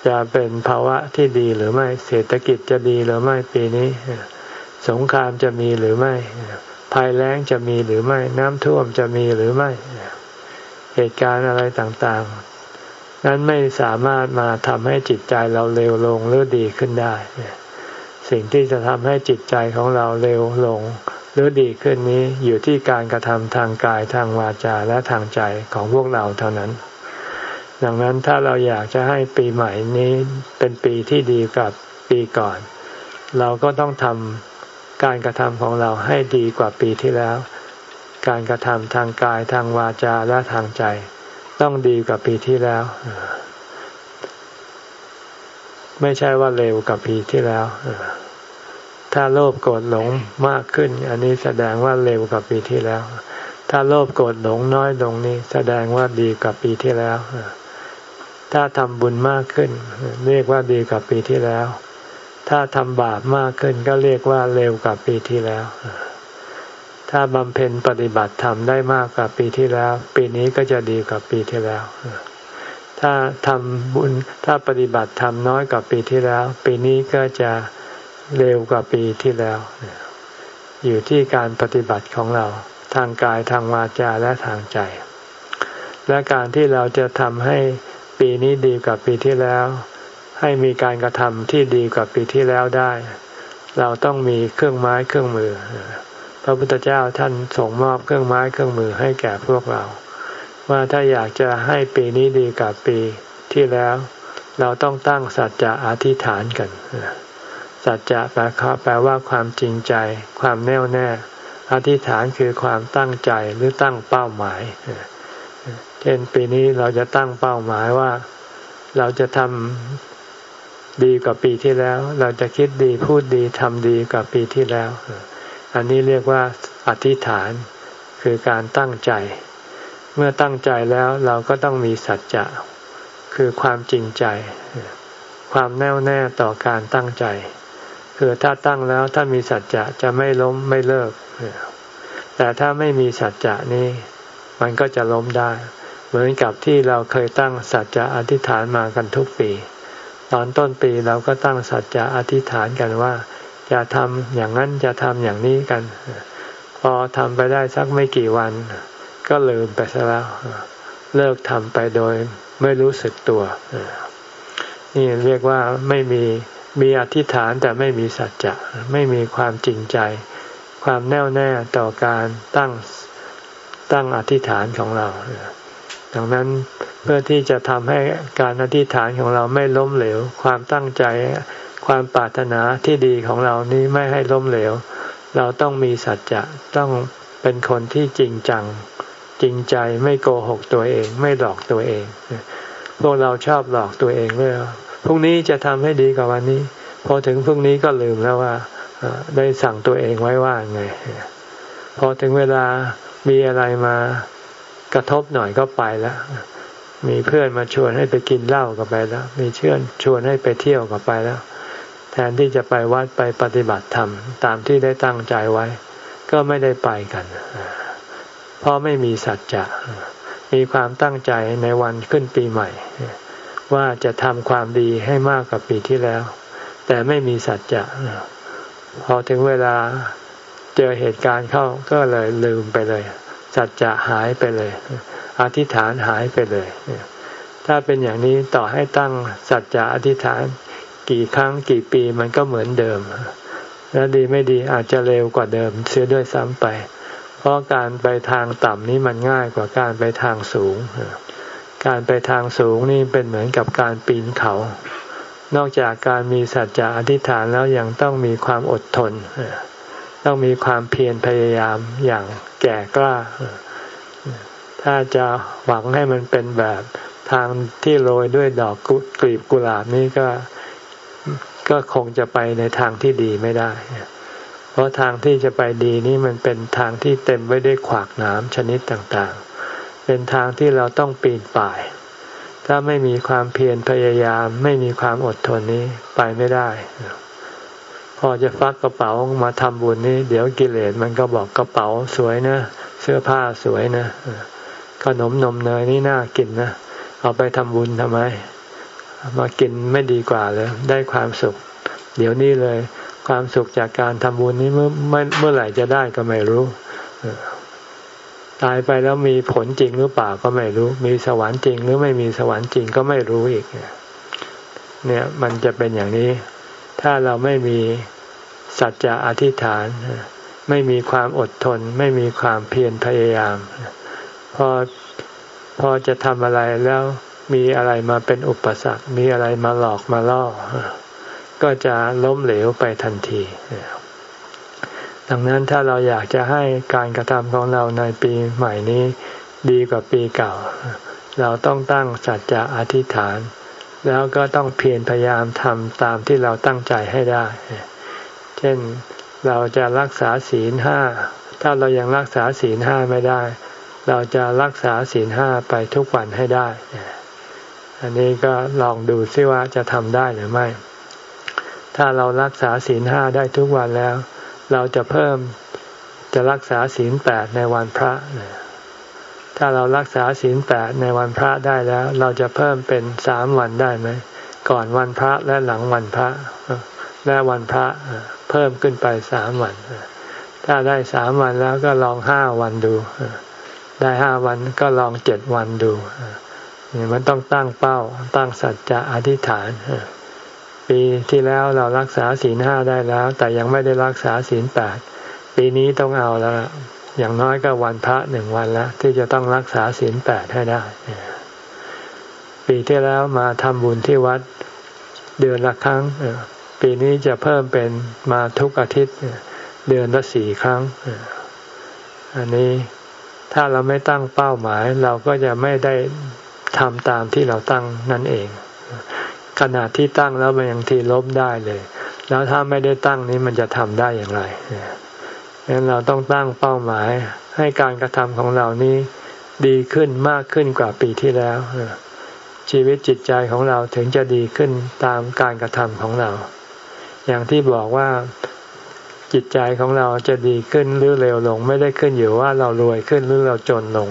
จะเป็นภาวะที่ดีหรือไม่ เศรษฐกิจจะดีหรือไม่ปีนี้ สงครามจะมีหรือไม่ ภัยแล้งจะมีหรือไม่ น้ำท่วมจะมีหรือไม่ เหตุการณ์อะไรต่างๆ นั้นไม่สามารถมาทำให้จิตใจเราเร็วลงหรือดีขึ้นได้ สิ่งที่จะทำให้จิตใจของเราเร็วลง หรือดีขึ้นนี้อยู่ที่การกระทำทางกายทางวาจาและทางใจของพวกเราเท่านั้น ดังนั้นถ้าเราอยากจะให้ปีใหม่นี้เป็นปีที่ดีกับปีก่อน เราก็ต้องทำการกระทำของเราให้ดีกว่าปีที่แล้ว การกระทำทางกายทางวาจาและทางใจ ต้องดีกว่าปีที่แล้ว ไม่ใช่ว่าเร็วกว่าปีที่แล้ว ถ้าโลภโกรธหลงมากขึ้น อันนี้แสดงว่าเร็วกว่าปีที่แล้ว ถ้าโลภโกรธหลงน้อยลงนี้ แสดงว่าดีกว่าปีที่แล้ว ถ้าทำบุญมากขึ้น เรียกว่าดีกว่าปีที่แล้ว ถ้าทำบาปมากขึ้นก็เรียกว่าเร็วกว่าปีที่แล้ว ถ้าบำเพ็ญปฏิบัติธรรมได้มากกว่าปีที่แล้ว ปีนี้ก็จะดีกว่าปีที่แล้วถ้าทำบุญถ้าปฏิบัติธรรมน้อยกว่าปีที่แล้ว ปีนี้ก็จะ เร็วกว่าปีที่แล้ว อยู่ที่การปฏิบัติของเราทางกายทางวาจาและทางใจ และการที่เราจะทำให้ปีนี้ดีกว่าปีที่แล้ว ให้มีการกระทำที่ดีกว่าปีที่แล้วได้ เราต้องมีเครื่องไม้เครื่องมือ พระพุทธเจ้าท่านส่งมอบเครื่องไม้เครื่องมือให้แก่พวกเรา ว่าถ้าอยากจะให้ปีนี้ดีกว่าปีที่แล้ว เราต้องตั้งสัจจะอธิษฐานกัน สัจจะแปลแปลว่าความจริงใจ ความแน่วแน่ อธิษฐานคือความตั้งใจหรือตั้งเป้าหมาย เช่นปีนี้เราจะตั้งเป้าหมายว่า เราจะทำดีกว่าปีที่แล้ว เราจะคิดดีพูดดีทำดีกว่าปีที่แล้ว อันนี้เรียกว่าอธิษฐานคือการตั้งใจ เมื่อตั้งใจแล้วเราก็ต้องมีสัจจะคือความจริงใจ ความแน่วแน่ต่อการตั้งใจ คือถ้าตั้งแล้วถ้ามีสัจจะจะไม่ล้มไม่เลิก แต่ถ้าไม่มีสัจจะนี้ มันก็จะล้มได้ เหมือนกับที่เราเคยตั้งสัจจะอธิษฐานมากันทุกปี ตอนต้นปีเราก็ตั้งสัจจะอธิษฐานกันว่า จะทำอย่างนั้นจะทำอย่างนี้กัน พอทำไปได้สักไม่กี่วัน ก็ลืมไปซะแล้ว เลิกทำไปโดยไม่รู้สึกตัว นี่เรียกว่าไม่มี มีอธิษฐานแต่ไม่มีสัจจะไม่มีความจริงใจ ความแน่วแน่ต่อการตั้งตั้งอธิษฐานของเรา ดังนั้นเพื่อที่จะทำให้การอธิษฐานของเราไม่ล้มเหลว ความตั้งใจ ความปรารถนาที่ดีของเรานี้ไม่ให้ล้มเหลว เราต้องมีสัจจะต้องเป็นคนที่จริงจัง จริงใจไม่โกหกตัวเอง ไม่หลอกตัวเอง พวกเราชอบหลอกตัวเองเลย พรุ่งนี้จะทำให้ดีกว่าวันนี้ พอถึงพรุ่งนี้ก็ลืมแล้วว่าได้สั่งตัวเองไว้ว่าไง พอถึงเวลามีอะไรมากระทบหน่อยก็ไปแล้ว มีเพื่อนมาชวนให้ไปกินเหล้าก็ไปแล้ว มีเชื่อนชวนให้ไปเที่ยวก็ไปแล้ว แทนที่จะไปวัดไปปฏิบัติธรรมตามที่ได้ตั้งใจไว้ ก็ไม่ได้ไปกัน เพราะไม่มีสัจจะ มีความตั้งใจในวันขึ้นปีใหม่ ว่าจะทำความดีให้มากกว่าปีที่แล้ว แต่ไม่มีสัจจะพอถึงเวลาเจอเหตุการณ์เข้าก็เลยลืมไปเลย สัจจะหายไปเลย อธิษฐานหายไปเลย ถ้าเป็นอย่างนี้ต่อให้ตั้งสัจจะอธิษฐาน กี่ครั้งกี่ปีมันก็เหมือนเดิม และดีไม่ดีอาจจะเร็วกว่าเดิมเสียด้วยซ้ำไป เพราะการไปทางต่ำนี้มันง่ายกว่าการไปทางสูง การไปทางสูงนี่เป็นเหมือนกับการปีนเขา นอกจากการมีสัจจะอธิษฐานแล้วยังต้องมีความอดทน ต้องมีความเพียรพยายามอย่างแก่กล้า ถ้าจะหวังให้มันเป็นแบบทางที่โรยด้วยดอกกลีบกุหลาบนี่ก็ก็คงจะไปในทางที่ดีไม่ได้ เพราะทางที่จะไปดีนี่มันเป็นทางที่เต็มไว้ด้วยขวากน้ำชนิดต่างๆ เป็นทางที่เราต้องปีนป่าย ถ้าไม่มีความเพียรพยายาม ไม่มีความอดทนนี้ไปไม่ได้ พอจะฟักกระเป๋ามาทำบุญนี้ เดี๋ยวกิเลสมันก็บอกกระเป๋าสวยนะ เสื้อผ้าสวยนะขนมนมเนยนี่น่ากินนะเอาไปทำบุญทำไมมากินไม่ดีกว่าเลยได้ความสุข เดี๋ยวนี้เลย ความสุขจากการทำบุญนี้เมื่อเมื่อไหร่จะได้ก็ไม่รู้ ตายไปแล้วมีผลจริงหรือเปล่าก็ไม่รู้ มีสวรรค์จริง หรือไม่มีสวรรค์จริงก็ไม่รู้อีก เนี่ยมันจะเป็นอย่างนี้ ถ้าเราไม่มีสัจจะอธิษฐาน ไม่มีความอดทน ไม่มีความเพียรพยายาม พอพอจะทำอะไรแล้วมีอะไรมาเป็นอุปสรรค มีอะไรมาหลอกมาล่อ ก็จะล้มเหลวไปทันที ดังนั้นถ้าเราอยากจะให้การกระทำของเราในปีใหม่นี้ดีกว่าปีเก่า เราต้องตั้งสัจจะอธิษฐาน แล้วก็ต้องเพียรพยายามทำตามที่เราตั้งใจให้ได้ เช่นเราจะรักษาศีลห้า ถ้าเรายังรักษาศีลห้าไม่ได้ เราจะรักษาศีลห้าไปทุกวันให้ได้ อันนี้ก็ลองดูซิว่าจะทำได้หรือไม่ ถ้าเรารักษาศีลห้าได้ทุกวันแล้ว เราจะเพิ่มจะรักษาศีลแปดในวันพระถ้าเรารักษาศีลแปดในวันพระได้แล้ว เราจะเพิ่มเป็นสามวันได้ไหมก่อนวันพระและหลังวันพระ และวันพระเพิ่มขึ้นไปสามวัน ถ้าได้สามวันแล้วก็ลองห้าวันดู ได้ห้าวันก็ลองเจ็ดวันดูมันต้องตั้งเป้าตั้งสัจจะอธิษฐาน ปีที่แล้วเรารักษาศีลห้าได้แล้ว แต่ยังไม่ได้รักษาศีลแปดปีนี้ต้องเอาแล้วอย่างน้อยก็วันพระหนึ่งวันแล้วที่จะต้องรักษาศีลแปดให้ได้ ปีที่แล้วมาทำบุญที่วัดเดือนละครั้งปีนี้จะเพิ่มเป็นมาทุกอาทิตย์เดือนละสี่ครั้งอันนี้ถ้าเราไม่ตั้งเป้าหมาย เราก็จะไม่ได้ทำตามที่เราตั้งนั่นเอง ขนาดที่ตั้งแล้วมันยังทีลบได้เลย แล้วถ้าไม่ได้ตั้งนี้มันจะทำได้อย่างไรดังนั้นเราต้องตั้งเป้าหมาย ให้การกระทำของเรานี้ดีขึ้นมากขึ้นกว่าปีที่แล้ว ชีวิตจิตใจของเราถึงจะดีขึ้นตามการกระทำของเรา อย่างที่บอกว่าจิตใจของเราจะดีขึ้นหรือเร็วลง ไม่ได้ขึ้นอยู่ว่าเรารวยขึ้นหรือเราจนลง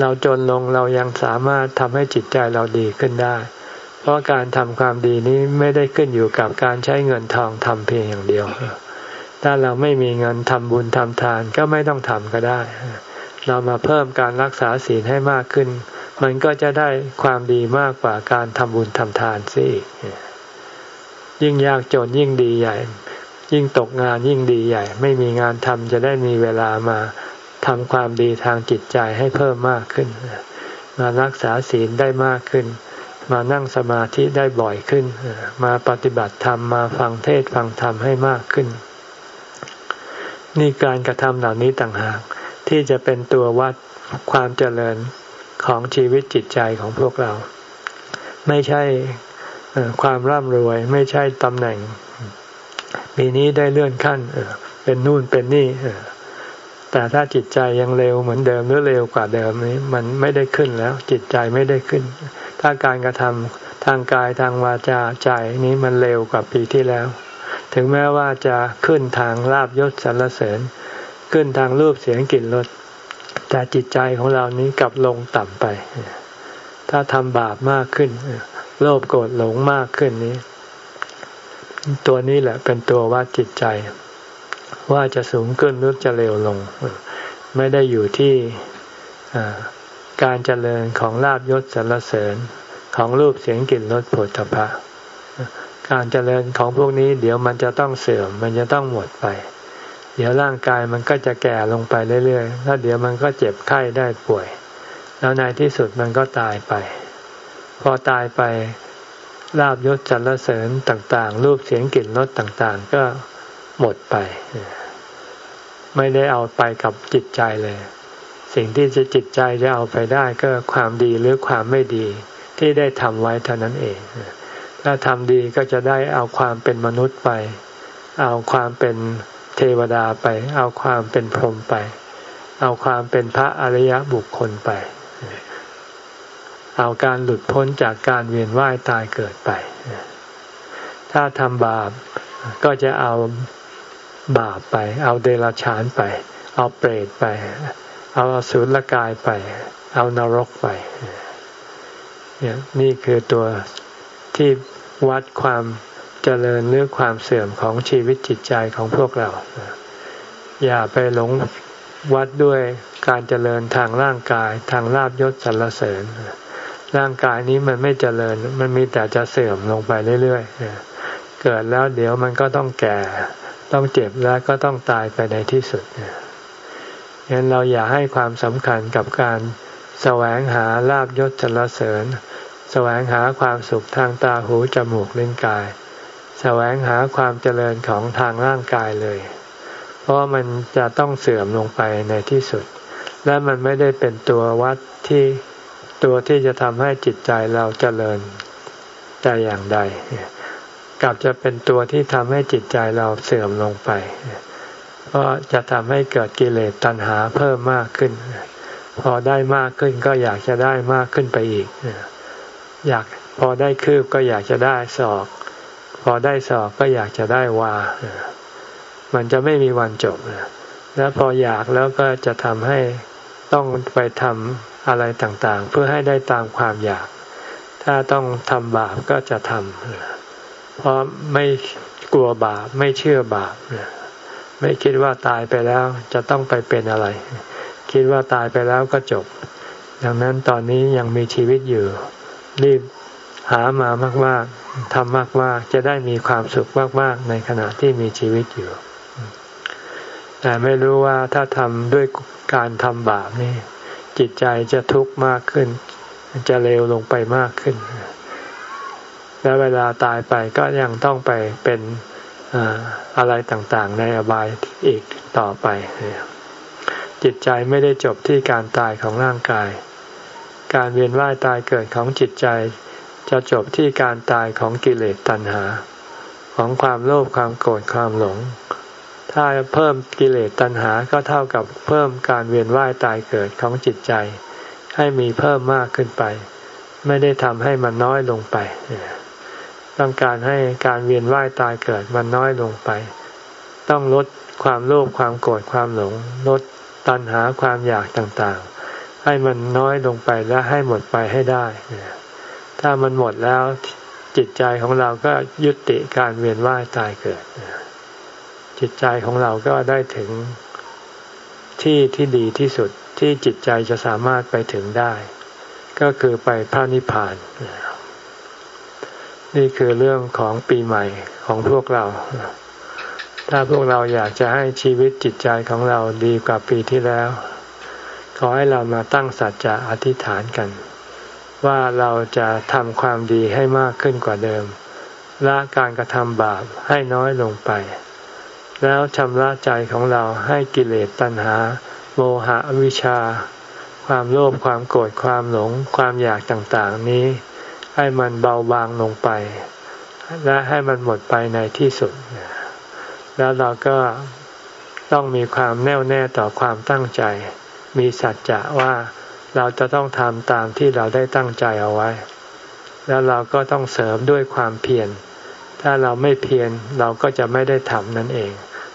เราจนลงเรายังสามารถทำให้จิตใจเราดีขึ้นได้ เพราะการทำความดีนี้ไม่ได้ขึ้นอยู่กับการใช้เงินทองทำเพียงอย่างเดียว ถ้าเราไม่มีเงินทำบุญทำทานก็ไม่ต้องทำก็ได้ เรามาเพิ่มการรักษาศีลให้มากขึ้น มันก็จะได้ความดีมากกว่าการทำบุญทำทานสิยิ่งยากจนยิ่งดีใหญ่ ยิ่งตกงานยิ่งดีใหญ่ ไม่มีงานทำจะได้มีเวลามาทำความดีทางจิตใจให้เพิ่มมากขึ้นมารักษาศีลได้มากขึ้น มานั่งสมาธิได้บ่อยขึ้น มาปฏิบัติธรรมมาฟังเทศฟังธรรมให้มากขึ้น นี่การกระทำเหล่านี้ต่างหาก ที่จะเป็นตัววัดความเจริญของชีวิตจิตใจของพวกเรา ไม่ใช่ความร่ำรวย ไม่ใช่ตำแหน่ง ปีนี้ได้เลื่อนขั้นเป็นนู่นเป็นนี่แต่ถ้าจิตใจยังเร็วเหมือนเดิมหรือเร็วกว่าเดิมนี้มันไม่ได้ขึ้นแล้ว จิตใจไม่ได้ขึ้น ถ้าการกระทำทางกายทางวาจาใจนี้มันเร็วกว่าปีที่แล้ว ถึงแม้ว่าจะขึ้นทางลาบยศสรรเสริญ ขึ้นทางรูปเสียงกลิ่นรสแต่จิตใจของเรานี้กลับลงต่ำไป ถ้าทำบาปมากขึ้น โลภโกรธหลงมากขึ้นนี้ ตัวนี้แหละเป็นตัววัดจิตใจ ว่าจะสูงขึ้นหรือจะเร็วลง ไม่ได้อยู่ที่ การเจริญของลาบยศสรรเสริญของรูปเสียงกลิ่นรสผลตภะการเจริญของพวกนี้เดี๋ยวมันจะต้องเสื่อมมันจะต้องหมดไป เดี๋ยวร่างกายมันก็จะแก่ลงไปเรื่อยๆแล้วเดี๋ยวมันก็เจ็บไข้ได้ป่วย แล้วในที่สุดมันก็ตายไป พอตายไปลาบยศสรรเสริญต่างๆ รูปเสียงกลิ่นรสต่างๆ ก็หมดไป ไม่ได้เอาไปกับจิตใจเลย สิ่งที่จะจิตใจจะเอาไปได้ก็ความดีหรือความไม่ดีที่ได้ทำไว้เท่านั้นเอง ถ้าทำดีก็จะได้เอาความเป็นมนุษย์ไป เอาความเป็นเทวดาไป เอาความเป็นพรหมไป เอาความเป็นพระอริยบุคคลไป เอาการหลุดพ้นจากการเวียนว่ายตายเกิดไป ถ้าทำบาปก็จะเอาบาปไป เอาเดรัจฉานไป เอาเปรตไป เอาอสุรกายไป เอานรกไปเนี่ยนี่คือตัวที่วัดความเจริญหรือความเสื่อมของชีวิตจิตใจของพวกเรา อย่าไปหลงวัดด้วยการเจริญทางร่างกายทางลาบยศสรรเสริญ ร่างกายนี้มันไม่เจริญ มันมีแต่จะเสื่อมลงไปเรื่อยๆเกิดแล้วเดี๋ยวมันก็ต้องแก่ ต้องเจ็บแล้วก็ต้องตายไปในที่สุด ฉะนั้นเราอย่าให้ความสำคัญกับการแสวงหาลาบยศสรรเสริญ แสวงหาความสุขทางตาหูจมูกลิ้นกาย แสวงหาความเจริญของทางร่างกายเลย เพราะมันจะต้องเสื่อมลงไปในที่สุด และมันไม่ได้เป็นตัววัดที่ตัวที่จะทำให้จิตใจเราเจริญแต่อย่างใด กลับจะเป็นตัวที่ทำให้จิตใจเราเสื่อมลงไป เพราะจะทำให้เกิดกิเลสตัณหาเพิ่มมากขึ้น พอได้มากขึ้นก็อยากจะได้มากขึ้นไปอีก อยากพอได้คืบก็อยากจะได้ศอก พอได้ศอกก็อยากจะได้วา มันจะไม่มีวันจบ แล้วพออยากแล้วก็จะทำให้ต้องไปทำอะไรต่างๆ เพื่อให้ได้ตามความอยาก ถ้าต้องทำบาปก็จะทำเพราะไม่กลัวบาปไม่เชื่อบาป ไม่คิดว่าตายไปแล้วจะต้องไปเป็นอะไร คิดว่าตายไปแล้วก็จบ ดังนั้นตอนนี้ยังมีชีวิตอยู่ รีบหามามากๆทำมากๆจะได้มีความสุขมากๆในขณะที่มีชีวิตอยู่ แต่ไม่รู้ว่าถ้าทำด้วยการทำบาปนี่ จิตใจจะทุกข์มากขึ้น จะเลวลงไปมากขึ้น และเวลาตายไปก็ยังต้องไปเป็น อะไรต่างๆ ในอบายอีกต่อไป จิตใจไม่ได้จบที่การตายของร่างกาย การเวียนว่ายตายเกิดของจิตใจ จะจบที่การตายของกิเลสตัณหา ของความโลภความโกรธความหลง ถ้าเพิ่มกิเลสตัณหาก็เท่ากับเพิ่มการเวียนว่ายตายเกิดของจิตใจ ให้มีเพิ่มมากขึ้นไป ไม่ได้ทำให้มันน้อยลงไป ต้องการให้การเวียนว่ายตายเกิดมันน้อยลงไป ต้องลดความโลภความโกรธความหลง ลดตัณหาความอยากต่างๆ ให้มันน้อยลงไปและให้หมดไปให้ได้ ถ้ามันหมดแล้วจิตใจของเราก็ยุติการเวียนว่ายตายเกิด จิตใจของเราก็ได้ถึงที่ที่ดีที่สุดที่จิตใจจะสามารถไปถึงได้ ก็คือไปพระนิพพานน นี่คือเรื่องของปีใหม่ของพวกเรา ถ้าพวกเราอยากจะให้ชีวิตจิตใจของเราดีกว่าปีที่แล้ว ขอให้เรามาตั้งสัจจะอธิษฐานกัน ว่าเราจะทำความดีให้มากขึ้นกว่าเดิม ละการกระทำบาปให้น้อยลงไป แล้วชำระใจของเราให้กิเลสตัณหา โมหะวิชา ความโลภความโกรธความหลงความอยากต่างๆนี้ ให้มันเบาบางลงไป และให้มันหมดไปในที่สุด แล้วเราก็ต้องมีความแน่วแน่ต่อความตั้งใจ มีสัจจะว่าเราจะต้องทำตามที่เราได้ตั้งใจเอาไว้ แล้วเราก็ต้องเสริมด้วยความเพียร ถ้าเราไม่เพียรเราก็จะไม่ได้ทำนั่นเอง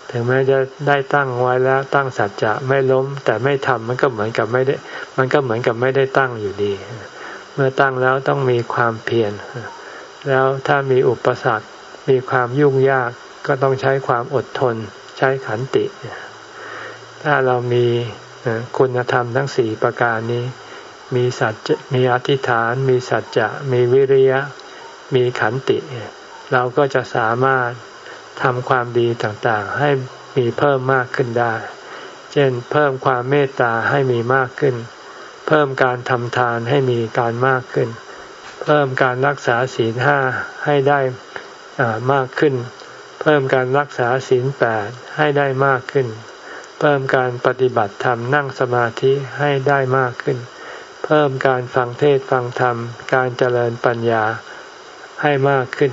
ถึงแม้จะได้ตั้งไว้แล้วตั้งสัจจะไม่ล้มแต่ไม่ทำมันก็เหมือนกับไม่ได้ มันก็เหมือนกับไม่ได้ตั้งอยู่ดี เมื่อตั้งแล้วต้องมีความเพียรแล้วถ้ามีอุปสรรค มีความยุ่งยากก็ต้องใช้ความอดทน ใช้ขันติ ถ้าเรามีคุณธรรมทั้งสี่ประการนี้ มีสัจมีอธิษฐาน มีสัจจะ มีวิริยะ มีขันติ เราก็จะสามารถทำความดีต่างๆ ให้มีเพิ่มมากขึ้นได้ เช่น เพิ่มความเมตตาให้มีมากขึ้น พิ่มการทำทานให้มีการมากขึ้น เพิ่มการรักษาศีลห้าให้ได้มากขึ้น เพิ่มการรักษาศีลแปดให้ได้มากขึ้น เพิ่มการปฏิบัติธรรมนั่งสมาธิให้ได้มากขึ้น เพิ่มการฟังเทศฟังธรรม การเจริญปัญญาให้มากขึ้น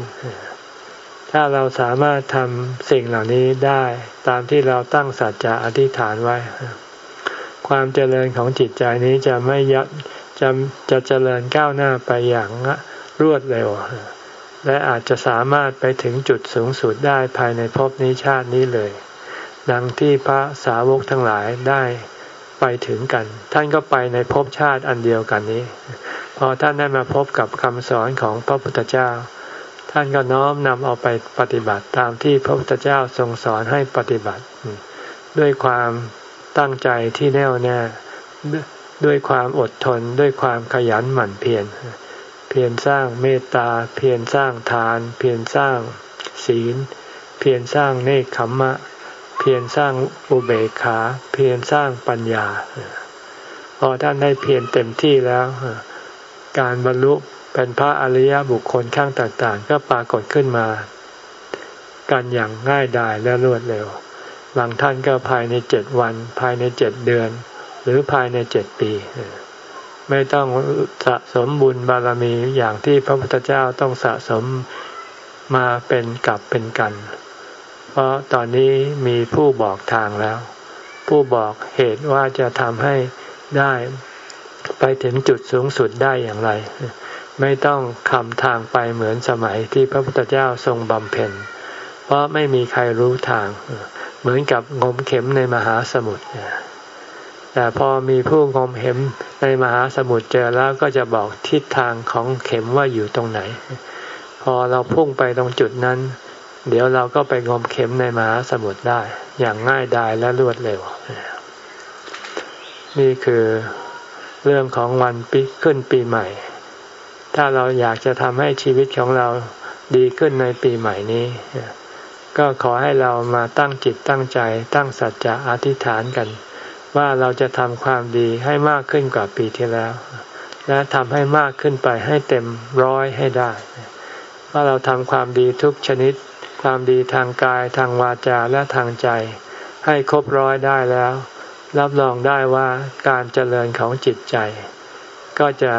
ถ้าเราสามารถทำสิ่งเหล่านี้ได้ตามที่เราตั้งสัจจะอธิษฐานไว้ ความเจริญของจิตใจนี้จะไม่ยัดจะจะเจริญก้าวหน้าไปอย่างรวดเร็ว และอาจจะสามารถไปถึงจุดสูงสุดได้ภายในภพนี้ชาตินี้เลย ดังที่พระสาวกทั้งหลายได้ไปถึงกัน ท่านก็ไปในภพชาติอันเดียวกันนี้ พอท่านได้มาพบกับคำสอนของพระพุทธเจ้า ท่านก็น้อมนำเอาไปปฏิบัติตามที่พระพุทธเจ้าทรงสอนให้ปฏิบัติ ด้วยความ ตั้งใจที่แน่วแน่ด้วยความอดทนด้วยความขยันหมั่นเพียรเพียรสร้างเมตตา เพียรสร้างทาน เพียรสร้างศีล เพียรสร้างเนคขมมะ เพียรสร้างอุเบกขา เพียรสร้างปัญญา พอท่านได้เพียรเต็มที่แล้ว การบรรลุเป็นพระอริยบุคคลข้างต่างๆ ก็ปรากฏขึ้นมา กันอย่างง่ายดายและรวดเร็ว บางท่านก็ภายในเจ็ดวัน ภายในเจ็ดเดือน หรือภายในเจ็ดปี ไม่ต้องสะสมบุญบารมีอย่างที่พระพุทธเจ้าต้องสะสมมาเป็นกับเป็นกัน เพราะตอนนี้มีผู้บอกทางแล้ว ผู้บอกเหตุว่าจะทำให้ได้ไปถึงจุดสูงสุดได้อย่างไร ไม่ต้องคำทางไปเหมือนสมัยที่พระพุทธเจ้าทรงบำเพ็ญ เพราะไม่มีใครรู้ทาง เหมือนกับงมเข็มในมหาสมุทรแต่พอมีผู้งมเข็มในมหาสมุทรเจอแล้วก็จะบอกทิศทางของเข็มว่าอยู่ตรงไหน พอเราพุ่งไปตรงจุดนั้น เดี๋ยวเราก็ไปงมเข็มในมหาสมุทรได้ อย่างง่ายดายและรวดเร็ว นี่คือเรื่องของวันปีขึ้นปีใหม่ ถ้าเราอยากจะทำให้ชีวิตของเราดีขึ้นในปีใหม่นี้ ก็ขอให้เรามาตั้งจิตตั้งใจ ตั้งสัจจะอธิษฐานกัน ว่าเราจะทำความดีให้มากขึ้นกว่าปีที่แล้ว และทำให้มากขึ้นไปให้เต็มร้อยให้ได้ ว่าเราทำความดีทุกชนิด ความดีทางกายทางวาจาและทางใจ ให้ครบร้อยได้แล้ว รับรองได้ว่าการเจริญของจิตใจ ก็จะ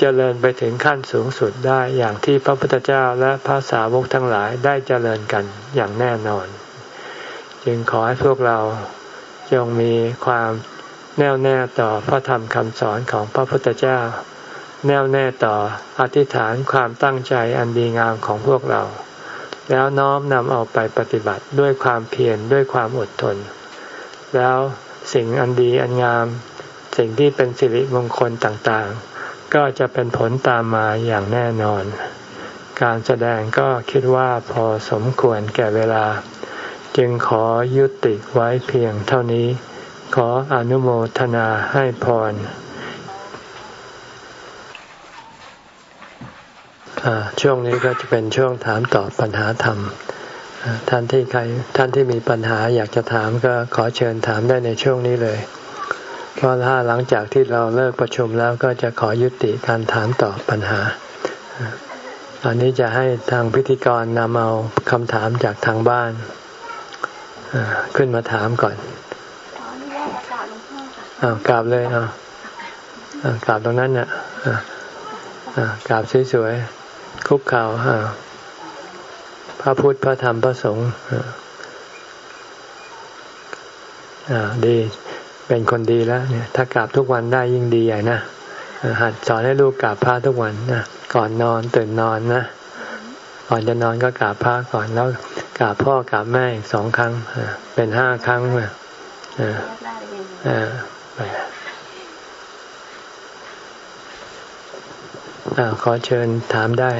เจริญไปถึงขั้นสูงสุดได้อย่างที่พระพุทธเจ้าและพระสาวกทั้งหลายได้เจริญกันอย่างแน่นอน จึงขอให้พวกเราจงมีความแน่วแน่ต่อพระธรรมคำสอนของพระพุทธเจ้า แน่วแน่ต่ออธิษฐานความตั้งใจอันดีงามของพวกเรา แล้วน้อมนำเอาไปปฏิบัติด้วยความเพียรด้วยความอดทน แล้วสิ่งอันดีอันงาม สิ่งที่เป็นสิริมงคลต่างๆ ก็จะเป็นผลตามมาอย่างแน่นอน การแสดงก็คิดว่าพอสมควรแก่เวลา จึงขอยุติไว้เพียงเท่านี้ ขออนุโมทนาให้พรช่วงนี้ก็จะเป็นช่วงถามตอบปัญหาธรรม ท่านที่ใครท่านที่มีปัญหาอยากจะถามก็ขอเชิญถามได้ในช่วงนี้เลย เพราะถ้าหลังจากที่เราเลิกประชุมแล้วก็จะขอยุติการถามตอบปัญหาอันนี้จะให้ทางพิธีกรนำเอาคำถามจากทางบ้าน ขึ้นมาถามก่อนอากราบเลยอ่ากราบตรงนั้นเนี่ยกราบสวยๆคุกเข่าพระพุทธพระธรรมพระสงฆ์ดี เป็นคนดีแล้วเนี่ย ถ้ากราบทุกวันได้ยิ่งดีใหญ่นะหัดสอนให้ลูกกราบพระทุกวันนะก่อนนอนตื่นนอนนะก่อนจะนอนก็กราบพระก่อนแล้วกราบพ่อกราบแม่สองครั้งเป็นห้าครั้งเลยอ่าขอเชิญถามได้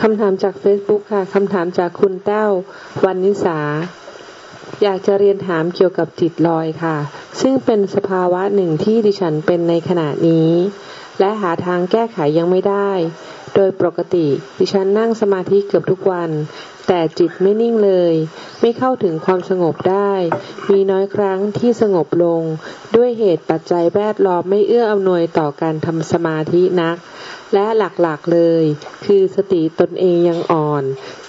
คำถามจากเฟซบุ๊กค่ะคำถามจากคุณเต้าวันนิสา อยากจะเรียนถามเกี่ยวกับจิตลอยค่ะ ซึ่งเป็นสภาวะหนึ่งที่ดิฉันเป็นในขณะนี้ และหาทางแก้ไขยังไม่ได้ โดยปกติดิฉันนั่งสมาธิเกือบทุกวัน แต่จิตไม่นิ่งเลย ไม่เข้าถึงความสงบได้ มีน้อยครั้งที่สงบลง ด้วยเหตุปัจจัยแวดล้อมไม่เอื้ออำนวยต่อการทำสมาธินัก และหลักๆเลย คือสติตนเองยังอ่อน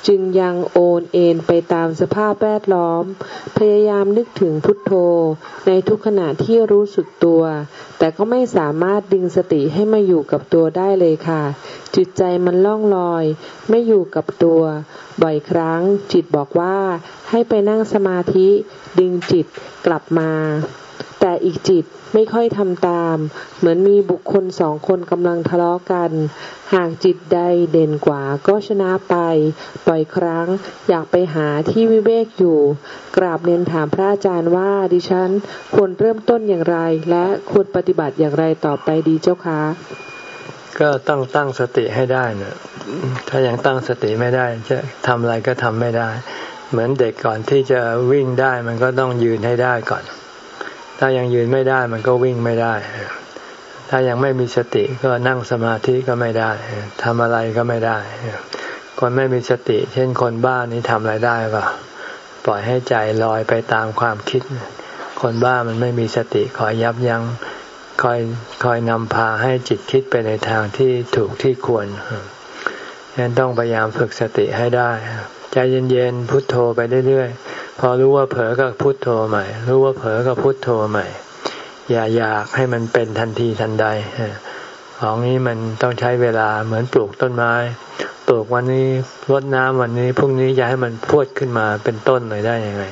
จึงยังโอนเอ็นไปตามสภาพแวดล้อม พยายามนึกถึงพุทโธ ในทุกขณะที่รู้สึกตัว แต่ก็ไม่สามารถดึงสติให้มาอยู่กับตัวได้เลยค่ะ จิตใจมันล่องลอย ไม่อยู่กับตัว บ่อยครั้งจิตบอกว่าให้ไปนั่งสมาธิ ดึงจิตกลับมา แต่อีกจิตไม่ค่อยทำตาม เหมือนมีบุคคลสองคนกำลังทะเลาะกัน หากจิตใดเด่นกว่าก็ชนะไป บ่อยครั้งอยากไปหาที่วิเวกอยู่ กราบเรียนถามพระอาจารย์ว่าดิฉันควรเริ่มต้นอย่างไร และควรปฏิบัติอย่างไรต่อไปดีเจ้าคะก็ต้องตั้งสติให้ได้นะถ้ายังตั้งสติไม่ได้จะทำอะไรก็ทำไม่ได้ เหมือนเด็กก่อนที่จะวิ่งได้มันก็ต้องยืนให้ได้ก่อน ถ้ายังยืนไม่ได้มันก็วิ่งไม่ได้ ถ้ายังไม่มีสติก็นั่งสมาธิก็ไม่ได้ทำอะไรก็ไม่ได้ คนไม่มีสติ เช่นคนบ้านี้ทำอะไรได้ปะปล่อยให้ใจลอยไปตามความคิด คนบ้ามันไม่มีสติคอยยับยัง้งคอยคอยนำพาให้จิตคิดไปในทางที่ถูกที่ควรฉะนั้นต้องพยายามฝึกสติให้ได้ ใจเย็นๆพุทโธไปเรื่อยๆ พอรู้ว่าเผลอก็พุทโธใหม่ รู้ว่าเผลอก็พุทโธใหม่ อย่าอยากให้มันเป็นทันทีทันใดของนี้มันต้องใช้เวลาเหมือนปลูกต้นไม้ ปลูกวันนี้รดน้ำวันนี้พรุ่งนี้อย่าให้มันพูดขึ้นมาเป็นต้นเลยได้ยังไง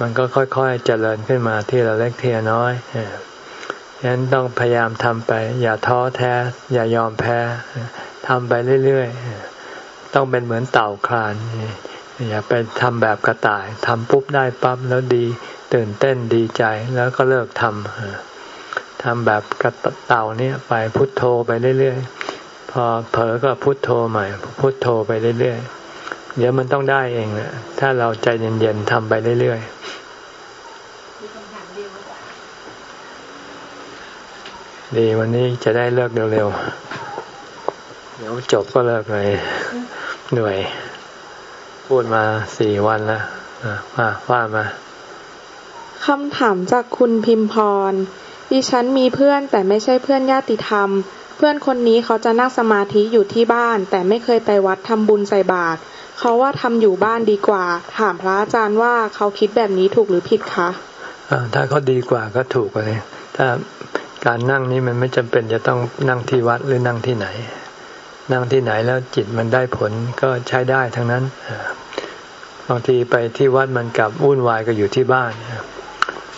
มันก็ค่อยๆเจริญขึ้นมาที่เราเล็กเทียน้อยฉะนั้นต้องพยายามทำไป อย่าท้อแท้ อย่ายอมแพ้ทำไปเรื่อยๆ ต้องเป็นเหมือนเต่าคลานอย่าไปทำแบบกระต่ายทำปุ๊บได้ปั๊บแล้วดี ตื่นเต้นดีใจแล้วก็เลิกทำทำแบบกระเต่าเนี่ยไปพุทโธไปเรื่อยๆพอเผลอก็พุทโธใหม่ พุทโธไปเรื่อยๆเดี๋ยวมันต้องได้เองนะถ้าเราใจเย็นๆทำไปเรื่อยๆดีวันนี้จะได้เลิกเร็วๆ เดี๋ยวจบก็เลิกเลย เหนื่อย พูดมาสี่วันแล้วมาว่ามาคำถามจากคุณพิมพร ดิฉันมีเพื่อนแต่ไม่ใช่เพื่อนญาติธรรม เพื่อนคนนี้เขาจะนั่งสมาธิอยู่ที่บ้าน แต่ไม่เคยไปวัดทำบุญใส่บาตรเขาว่าทำอยู่บ้านดีกว่า ถามพระอาจารย์ว่าเขาคิดแบบนี้ถูกหรือผิดคะถ้าเขาดีกว่าก็ถูกเลย ถ้าการนั่งนี้มันไม่จำเป็นจะต้องนั่งที่วัดหรือนั่งที่ไหน นั่งที่ไหนแล้วจิตมันได้ผลก็ใช้ได้ทั้งนั้นบางทีไปที่วัดมันกลับวุ่นวายก็อยู่ที่บ้าน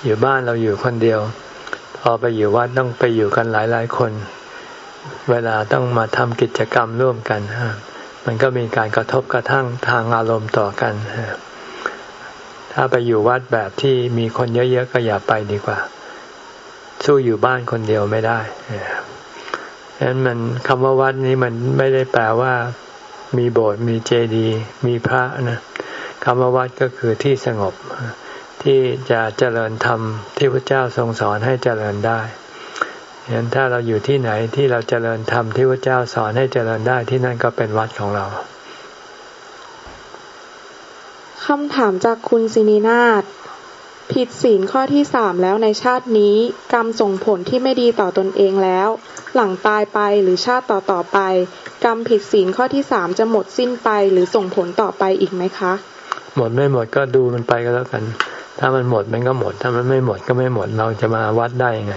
อยู่บ้านเราอยู่คนเดียว พอไปอยู่วัดต้องไปอยู่กันหลายหลายคน เวลาต้องมาทำกิจกรรมร่วมกัน มันก็มีการกระทบกระทั่งทางอารมณ์ต่อกัน ถ้าไปอยู่วัดแบบที่มีคนเยอะๆก็อย่าไปดีกว่า สู้อยู่บ้านคนเดียวไม่ได้ ฉะนั้นมันคำว่าวัดนี้มันไม่ได้แปลว่ามีโบสถ์มีเจดีย์มีพระนะคำว่าวัดก็คือที่สงบ ที่จะเจริญธรรมที่พระเจ้าทรงสอนให้เจริญได้ฉะนั้นถ้าเราอยู่ที่ไหนที่เราเจริญธรรมที่พระเจ้าสอนให้เจริญได้ที่นั่นก็เป็นวัดของเราคำถามจากคุณสินีนาฏ ผิดศีลข้อที่สามแล้วในชาตินี้ กรรมส่งผลที่ไม่ดีต่อตนเองแล้ว หลังตายไปหรือชาติต่อต่อไป กรรมผิดศีลข้อที่สามจะหมดสิ้นไปหรือส่งผลต่อไปอีกไหมคะ หมดไม่หมดก็ดูมันไปก็แล้วกัน ถ้ามันหมดมันก็หมด ถ้ามันไม่หมดก็ไม่หมดเราจะมาวัดได้ยังไง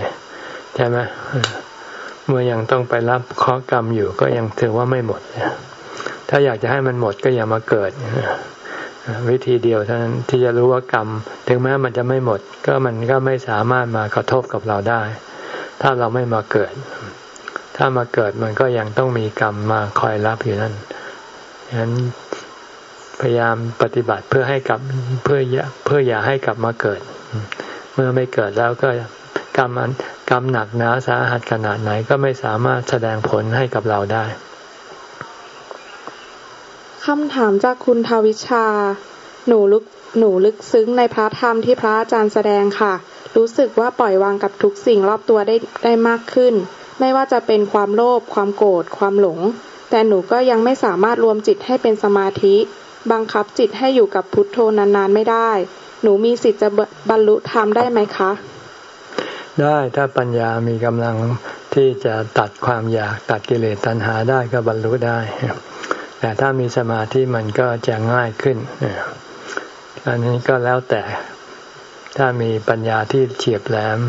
ใช่ไหมเมื่อยังต้องไปรับข้อกรรมอยู่ก็ยังถือว่าไม่หมดถ้าอยากจะให้มันหมดก็อย่ามาเกิด วิธีเดียวเท่านั้นที่จะรู้ว่ากรรม ถึงแม้มันจะไม่หมด ก็มันก็ไม่สามารถมากระทบกับเราได้ ถ้าเราไม่มาเกิด ถ้ามาเกิดมันก็ยังต้องมีกรรมมาคอยรับอยู่นั่นฉะนั้นพยายามปฏิบัติเพื่อให้กลับเพื่อเพื่ออย่าให้กลับมาเกิด เมื่อไม่เกิดแล้วก็กรรมกรรมหนักหนาสาหัสขนาดไหนก็ไม่สามารถแสดงผลให้กับเราได้ คำถามจากคุณทวิชา หนูลึกหนูลึกซึ้งในพระธรรมที่พระอาจารย์แสดงค่ะ รู้สึกว่าปล่อยวางกับทุกสิ่งรอบตัวได้ได้มากขึ้น ไม่ว่าจะเป็นความโลภ ความโกรธ ความหลง แต่หนูก็ยังไม่สามารถรวมจิตให้เป็นสมาธิ บังคับจิตให้อยู่กับพุทโธนานๆไม่ได้ หนูมีสิทธิ์จะบรรลุธรรมได้ไหมคะ ได้ถ้าปัญญามีกำลังที่จะตัดความอยากตัดกิเลสตัณหาได้ก็บรรลุได้ แต่ถ้ามีสมาธิมันก็จะง่ายขึ้นอันนี้ก็แล้วแต่ถ้ามีปัญญาที่เฉียบแหลม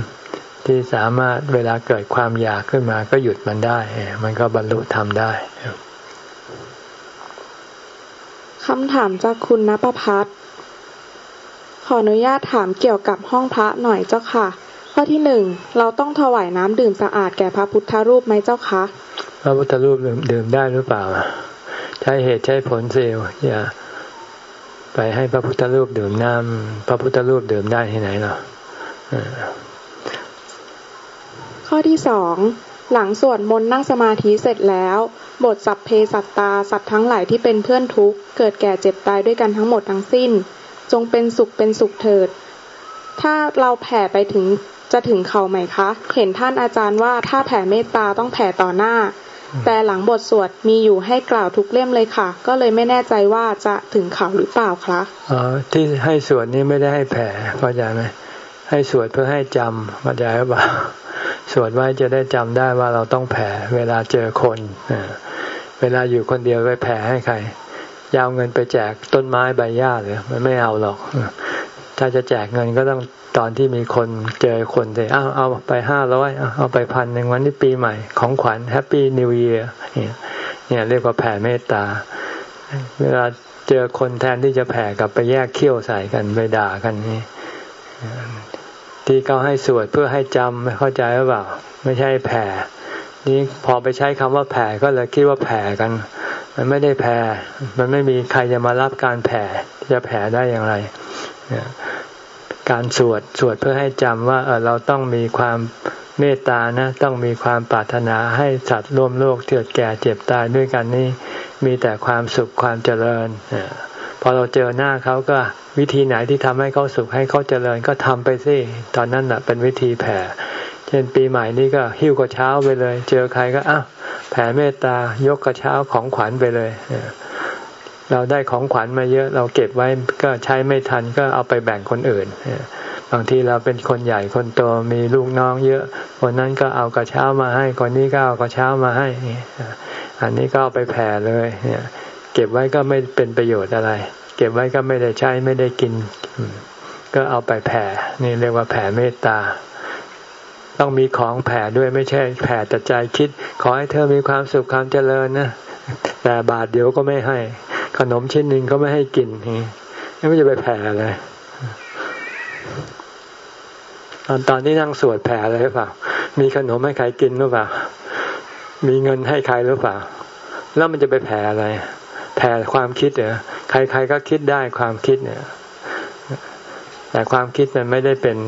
ที่สามารถเวลาเกิดความอยากขึ้นมาก็หยุดมันได้ มันก็บรรลุธรรมได้คำถามจากคุณนภพัฒขออนุญาตถามเกี่ยวกับห้องพระหน่อยเจ้าค่ะ ข้อที่หนึ่งเราต้องถวายน้ำดื่มสะอาดแก่พระพุทธรูปไหมเจ้าคะ พระพุทธรูปดื่มได้หรือเปล่า ช้เหตุใช้ผลเสียอย่าไปให้พระพุทธรูปดื่มน้ำพระพุทธรูปดื่มได้ที่ไหนเนาะข้อที่สองหลังสวดมนต์นั่งสมาธิเสร็จแล้ว บทสัพเพสัตตาสัตว์ทั้งหลายที่เป็นเพื่อนทุกข์เกิดแก่เจ็บตายด้วยกันทั้งหมดทั้งสิ้น จงเป็นสุขเป็นสุขเถิด ถ้าเราแผ่ไปถึงจะถึงเขาไหมคะ เห็นท่านอาจารย์ว่าถ้าแผ่เมตตาต้องแผ่ต่อหน้า แต่หลังบทสวดมีอยู่ให้กล่าวทุกเล่มเลยค่ะ ก็เลยไม่แน่ใจว่าจะถึงเขาหรือเปล่าคะอ๋อที่ให้สวดนี้ไม่ได้ให้แผ่เข้าใจไหมให้สวดเพื่อให้จำเข้าใจหรือเปล่าสวดไว้จะได้จำได้ว่าเราต้องแผ่เวลาเจอคนเวลาอยู่คนเดียวไปแผ่ให้ใครยาวเงินไปแจกต้นไม้ใบหญ้าเลยมันไม่เอาหรอก ถ้าจะแจกเงินก็ต้องตอนที่มีคนเจอคนเลยเอาเอาไปห้าร้อยเอาไปพันหนึ่งวันนี้ปีใหม่ของขวัญแฮปปี้นิวเอียร์เนี่ยเรียกว่าแผ่เมตตา เวลาเจอคนแทนที่จะแผ่กับไปแยกเขี้ยวใส่กันไปด่ากันนี่ที่เขาให้สวดเพื่อให้จำไม่เข้าใจหรือเปล่า ไม่ใช่แผ่ นี่พอไปใช้คำว่าแผ่ก็เลยคิดว่าแผ่กัน มันไม่ได้แผ่ มันไม่มีใครจะมารับการแผ่จะแผ่ได้อย่างไร การสวดสวดเพื่อให้จำว่าเออเราต้องมีความเมตตานะต้องมีความปรารถนาให้สัตว์ร่วมโลกเกิดแก่เจ็บตายด้วยกันนี่มีแต่ความสุขความเจริญพอเราเจอหน้าเขาก็วิธีไหนที่ทำให้เขาสุขให้เขาเจริญก็ทำไปสิตอนนั้นแหะเป็นวิธีแผ่เช่นปีใหม่นี้ก็หิ้วกระเช้าไปเลย เจอใครก็อ้าวแผ่เมตตายกกระเช้าของขวัญไปเลย เราได้ของขวัญมาเยอะเราเก็บไว้ก็ใช้ไม่ทันก็เอาไปแบ่งคนอื่นบางทีเราเป็นคนใหญ่คนโตมีลูกน้องเยอะคนนั้นก็เอากระเช้ามาให้คนนี้ก็เอากระเช้ามาให้ อันนี้ก็เอาไปแผ่เลยเก็บไว้ก็ไม่เป็นประโยชน์อะไร เก็บไว้ก็ไม่ได้ใช้ไม่ได้กิน ก็เอาไปแผ่นี่เรียกว่าแผ่เมตตา ต้องมีของแผ่ด้วยไม่ใช่แผ่แต่ใจคิด ขอให้เธอมีความสุขความเจริญนะแต่บาทเดียวก็ไม่ให้ ขนมชิ้นหนึ่งก็ไม่ให้กินนี่ไม่จะไปแผ่เลยตอนตอนที่นั่งสวดแผ่เลยหรือเปล่า มีขนมให้ใครกินหรือเปล่า มีเงินให้ใครหรือเปล่า แล้วมันจะไปแผ่อะไร แผ่ความคิดเหรอ ใครๆก็คิดได้ความคิดเนี่ย แต่ความคิดมันไม่ได้เป็น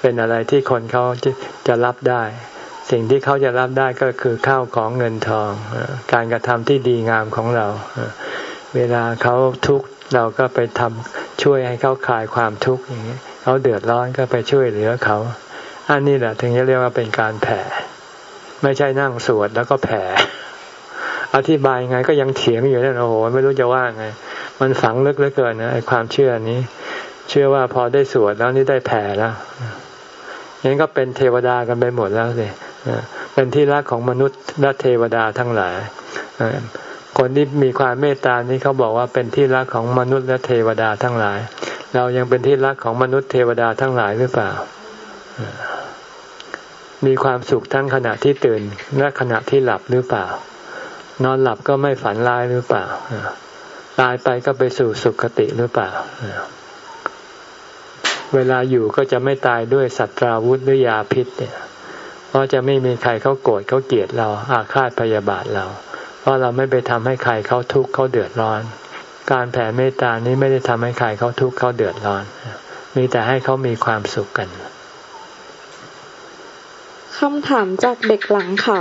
เป็นอะไรที่คนเขาจะรับได้ สิ่งที่เขาจะรับได้ก็คือข้าวของเงินทอง การกระทำที่ดีงามของเรา เวลาเขาทุกข์เราก็ไปทำช่วยให้เขาคลายความทุกข์อย่างนี้เขาเดือดร้อนก็ไปช่วยเหลือเขา อันนี้แหละถึงจะเรียกว่าเป็นการแผ่ ไม่ใช่นั่งสวดแล้วก็แผ่ อธิบายไงก็ยังเถียงอยู่นั่นโอ้โหไม่รู้จะว่าไง มันฝังลึกเหลือเกินนะไอ้ความเชื่อนี้ เชื่อว่าพอได้สวดแล้วนี่ได้แผ่แล้วยังก็เป็นเทวดากันไปหมดแล้วสิเป็นที่รักของมนุษย์และเทวดาทั้งหลาย คนที่มีความเมตตานี้เขาบอกว่าเป็นที่รักของมนุษย์และเทวดาทั้งหลาย เรายังเป็นที่รักของมนุษย์เทวดาทั้งหลายหรือเปล่า มีความสุขทั้งขณะที่ตื่นและขณะที่หลับหรือเปล่า นอนหลับก็ไม่ฝันร้ายหรือเปล่าตายไปก็ไปสู่สุคติหรือเปล่า เวลาอยู่ก็จะไม่ตายด้วยสัตราวุธหรือยาพิษเนี่ย เพราะจะไม่มีใครเขาโกรธเขาเกลียดเรา อาฆาตพยาบาทเรา เพราะเราไม่ไปทำให้ใครเขาทุกข์เขาเดือดร้อน การแผ่เมตตานี้ไม่ได้ทำให้ใครเขาทุกข์เขาเดือดร้อน มีแต่ให้เขามีความสุขกันคำถามจากเด็กหลังเขา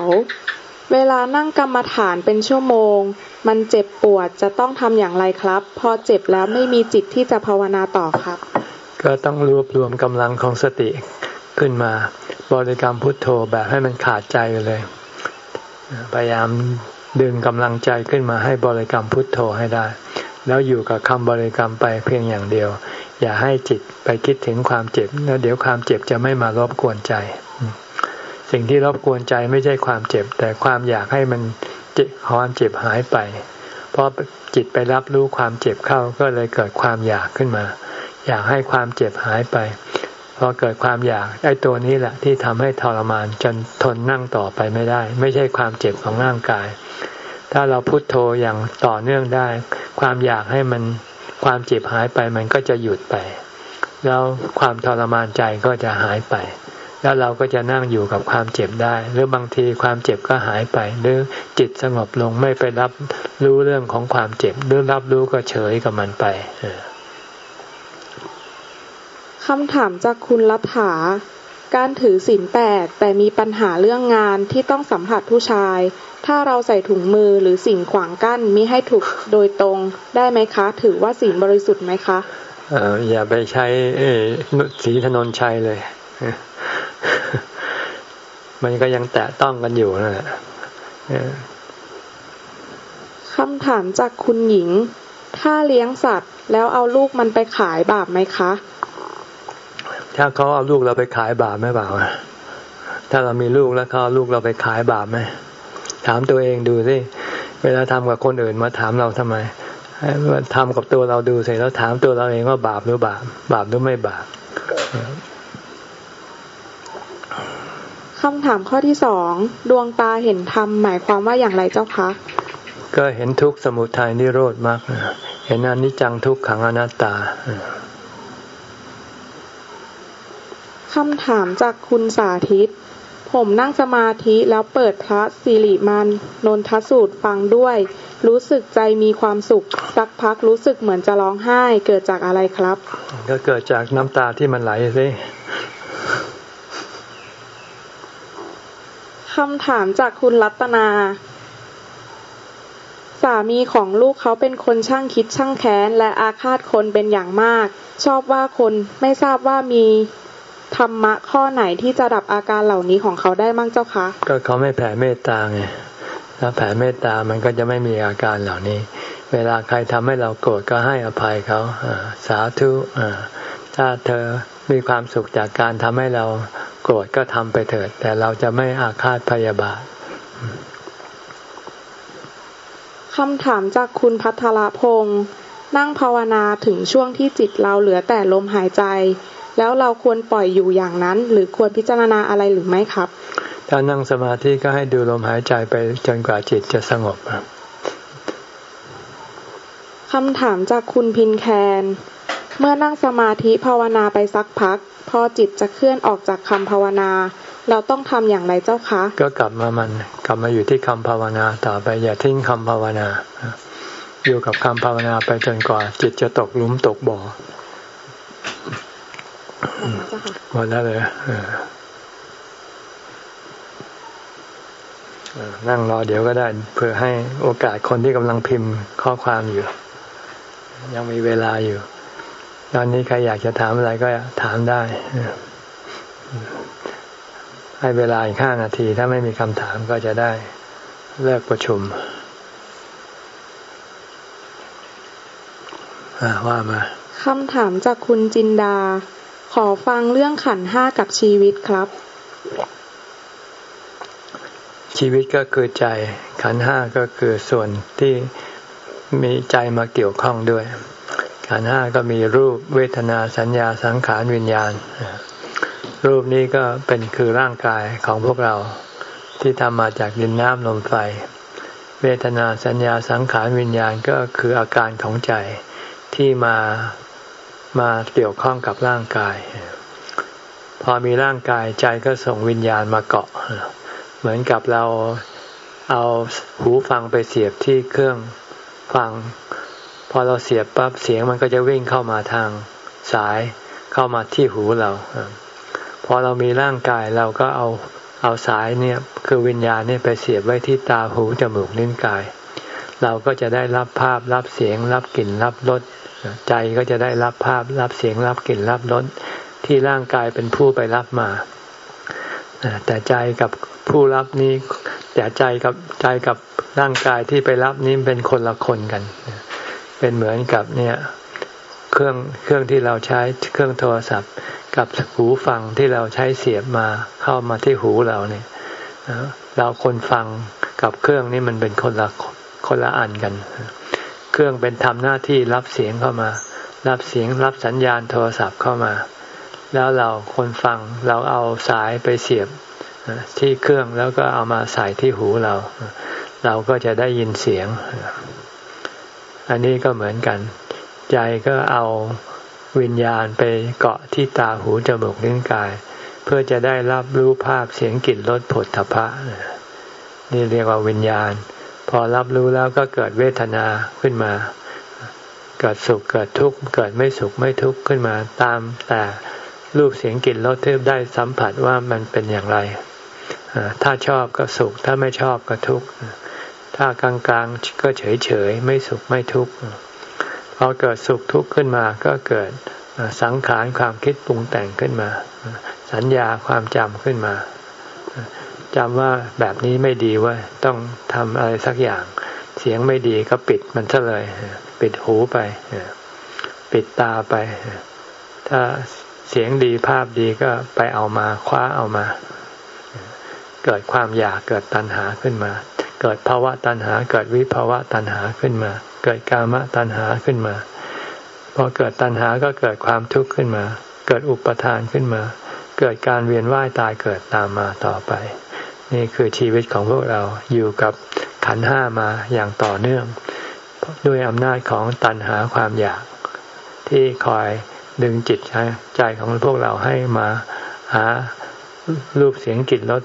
เวลานั่งกรรมฐานเป็นชั่วโมง มันเจ็บปวดจะต้องทำอย่างไรครับ พอเจ็บแล้วไม่มีจิตที่จะภาวนาต่อครับ ก็ต้องรวบรวมกำลังของสติขึ้นมา บริกรรมพุทโธแบบให้มันขาดใจเลย พยายาม ดึงกำลังใจขึ้นมาให้บริกรรมพุทโธให้ได้ แล้วอยู่กับคำบริกรรมไปเพียงอย่างเดียว อย่าให้จิตไปคิดถึงความเจ็บแล้วเดี๋ยวความเจ็บจะไม่มารบกวนใจ สิ่งที่รบกวนใจไม่ใช่ความเจ็บ แต่ความอยากให้มันความเจ็บหายไป เพราะจิตไปรับรู้ความเจ็บเข้าก็เลยเกิดความอยากขึ้นมา อยากให้ความเจ็บหายไป อเกิดความอยากไอ้ตัวนี้แหละที่ทำให้ทรมานจนทนนั่งต่อไปไม่ได้ ไม่ใช่ความเจ็บของร่างกาย ถ้าเราพุโทโธอย่างต่อเนื่องได้ ความอยากให้มันความเจ็บหายไปมันก็จะหยุดไป แล้วความทรมานใจก็จะหายไป แล้วเราก็จะนั่งอยู่กับความเจ็บได้ หรือบางทีความเจ็บก็หายไป หรือจิตสงบลงไม่ไปรับรู้เรื่องของความเจ็บ หรือรับรู้ก็เฉยกับมันไป คำถามจากคุณรัฐา การถือศีลแปดแต่มีปัญหาเรื่องงานที่ต้องสัมผัสผู้ชาย ถ้าเราใส่ถุงมือหรือสิ่งขวางกั้นมิให้ถูกโดยตรงได้ไหมคะ ถือว่าศีลบริสุทธิ์ไหมคะเอออย่าไปใช้สีถนนชัยเลย มันก็ยังแตะต้องกันอยู่นะคำถามจากคุณหญิง ถ้าเลี้ยงสัตว์แล้วเอาลูกมันไปขายบาปไหมคะ ถ้าเขาเอาลูกเราไปขายบาปไหมบาปถ้าเรามีลูกแล้วเขาเอาลูกเราไปขายบาปไหมถามตัวเองดูสิเวลาทำกับคนอื่นมาถามเราทำไมทำกับตัวเราดูเสร็จแล้วถามตัวเราเองว่าบาปหรือบาปบาปหรือไม่บาปคำถามข้อที่สองดวงตาเห็นธรรมหมายความว่าอย่างไรเจ้าคะก็เห็นทุกสมุทัยนิโรธมาก เห็นอนิจจังทุกขังอนัตตา คำถามจากคุณสาธิต ผมนั่งสมาธิแล้วเปิดพระสิริมันนนทสูตรฟังด้วย รู้สึกใจมีความสุข สักพักรู้สึกเหมือนจะร้องไห้ เกิดจากอะไรครับ ก็เกิดจากน้ำตาที่มันไหลสิคำถามจากคุณรัตนา สามีของลูกเขาเป็นคนช่างคิดช่างแค้น และอาฆาตคนเป็นอย่างมาก ชอบว่าคนไม่ทราบว่ามี ธรรมะข้อไหนที่จะดับอาการเหล่านี้ของเขาได้มั่งเจ้าคะ ก็เขาไม่แผ่เมตตาไงถ้าแผ่เมตตามันก็จะไม่มีอาการเหล่านี้ เวลาใครทำให้เราโกรธก็ให้อภัยเขาสาธุถ้าเธอมีความสุขจากการทำให้เราโกรธก็ทำไปเถิด แต่เราจะไม่อาฆาตพยาบาทคำถามจากคุณพัทรพงศ์นั่งภาวนาถึงช่วงที่จิตเราเหลือแต่ลมหายใจ แล้วเราควรปล่อยอยู่อย่างนั้น หรือควรพิจารณาอะไรหรือไม่ครับ ถ้านั่งสมาธิก็ให้ดูลมหายใจไปจนกว่าจิตจะสงบคำถามจากคุณพินแคน เมื่อนั่งสมาธิภาวนาไปสักพัก พอจิตจะเคลื่อนออกจากคำภาวนา เราต้องทำอย่างไรเจ้าคะ ก็กลับมามันกลับมาอยู่ที่คำภาวนาต่อไปอย่าทิ้งคำภาวนา อยู่กับคำภาวนาไปจนกว่าจิตจะตกลุมตกบ่อ หมดแล้วเลยนั่งรอเดี๋ยวก็ได้ เพื่อให้โอกาสคนที่กำลังพิมพ์ข้อความอยู่ ยังมีเวลาอยู่ ตอนนี้ใครอยากจะถามอะไรก็ถามได้ ให้เวลาอีกห้านาที ถ้าไม่มีคำถามก็จะได้เลิกประชุมว่ามาคำถามจากคุณจินดา ขอฟังเรื่องขันห้ากับชีวิตครับ ชีวิตก็คือใจ ขันห้าก็คือส่วนที่มีใจมาเกี่ยวข้องด้วย ขันห้าก็มีรูปเวทนาสัญญาสังขารวิญญาณ รูปนี้ก็เป็นคือร่างกายของพวกเราที่ทำมาจากดินน้ำลมไฟ เวทนาสัญญาสังขารวิญญาณก็คืออาการของใจที่มา มาเกี่ยวข้องกับร่างกาย พอมีร่างกายใจก็ส่งวิญญาณมาเกาะ เหมือนกับเราเอาหูฟังไปเสียบที่เครื่องฟัง พอเราเสียบปั๊บเสียงมันก็จะวิ่งเข้ามาทางสายเข้ามาที่หูเรา พอเรามีร่างกายเราก็เอาเอาสายเนี่ยคือวิญญาณเนี่ยไปเสียบไว้ที่ตาหูจมูกนิ้นกาย เราก็จะได้รับภาพรับเสียง รับกลิ่นรับรส ใจก็จะได้รับภาพรับเสียงรับกลิ่นรับรสที่ร่างกายเป็นผู้ไปรับมา แต่ใจกับผู้รับนี้แต่ใจกับใจกับร่างกายที่ไปรับนี้เป็นคนละคนกัน เป็นเหมือนกับเนี่ยเครื่องเครื่องที่เราใช้เครื่องโทรศัพท์ กับหูฟังที่เราใช้เสียบมาเข้ามาที่หูเราเนี่ยเราคนฟังกับเครื่องนี้มันเป็นคนละคนละอันกัน เครื่องเป็นทำหน้าที่รับเสียงเข้ามา รับเสียงรับสัญญาณโทรศัพท์เข้ามา แล้วเราคนฟังเราเอาสายไปเสียบที่เครื่องแล้วก็เอามาใส่ที่หูเรา เราก็จะได้ยินเสียง อันนี้ก็เหมือนกัน ใจก็เอาวิญญาณไปเกาะที่ตาหูจมูกลิ้นกาย เพื่อจะได้รับรู้ภาพเสียงกลิ่นรสผลทพะนี่เรียกว่าวิญญาณ พอรับรู้แล้วก็เกิดเวทนาขึ้นมา เกิดสุขเกิดทุกข์เกิดไม่สุขไม่ทุกข์ขึ้นมาตามแต่รูปเสียงกลิ่นรสเที่ได้สัมผัสว่ามันเป็นอย่างไร ถ้าชอบก็สุข ถ้าไม่ชอบก็ทุกข์ ถ้ากลางๆก็เฉยๆ ไม่สุขไม่ทุกข์ พอเกิดสุขทุกข์ขึ้นมาก็เกิดสังขารความคิดปรุงแต่งขึ้นมา สัญญาความจำขึ้นมา จำว่าแบบนี้ไม่ดีว่าต้องทำอะไรสักอย่าง เสียงไม่ดีก็ปิดมันซะเลย ปิดหูไป ปิดตาไป ถ้าเสียงดีภาพดีก็ไปเอามาคว้าเอามา เกิดความอยากเกิดตัณหาขึ้นมา เกิดภาวะตัณหา เกิดวิภาวะตัณหาขึ้นมา เกิดกามตัณหาขึ้นมาพอเกิดตัณหาก็เกิดความทุกข์ขึ้นมา เกิดอุปทานขึ้นมา เกิดการเวียนว่ายตายเกิดตามมาต่อไป นี่คือชีวิตของพวกเราอยู่กับขันห้ามาอย่างต่อเนื่อง ด้วยอำนาจของตัณหาความอยาก ที่คอยดึงจิตใจของพวกเราให้มาหารูปเสียงกลิ่นรส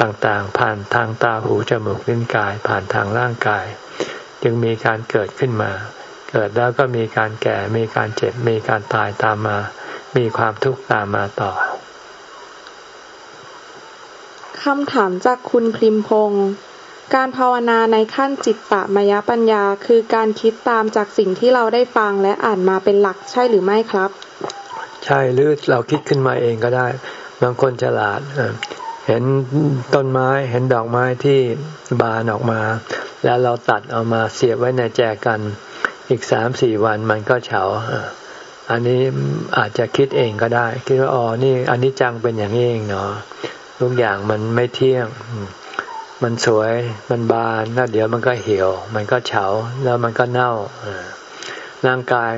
ต่างๆ ผ่านทางตาหูจมูกลิ้นกาย ผ่านทางร่างกาย จึงมีการเกิดขึ้นมา เกิดแล้วก็มีการแก่มีการเจ็บมีการตายตามมา มีความทุกข์ตามมาต่อ คำถามจากคุณพิมพงศ์การภาวนาในขั้นจิตตมยปัญญา คือการคิดตามจากสิ่งที่เราได้ฟังและอ่านมาเป็นหลักใช่หรือไม่ครับ ใช่หรือเราคิดขึ้นมาเองก็ได้ บางคนฉลาดเห็นต้นไม้เห็นดอกไม้ที่บานออกมา แล้วเราตัดเอามาเสียบไว้ในแจกันอีกสามสี่วันมันก็เฉาอันนี้อาจจะคิดเองก็ได้ คิดว่าอ๋อนี่อันนี้จังเป็นอย่างนี้เองเนาะ ทุกอย่างมันไม่เที่ยง มันสวย มันบาน แล้วเดี๋ยวมันก็เหี่ยว มันก็เฉา แล้วมันก็เน่าร่างกาย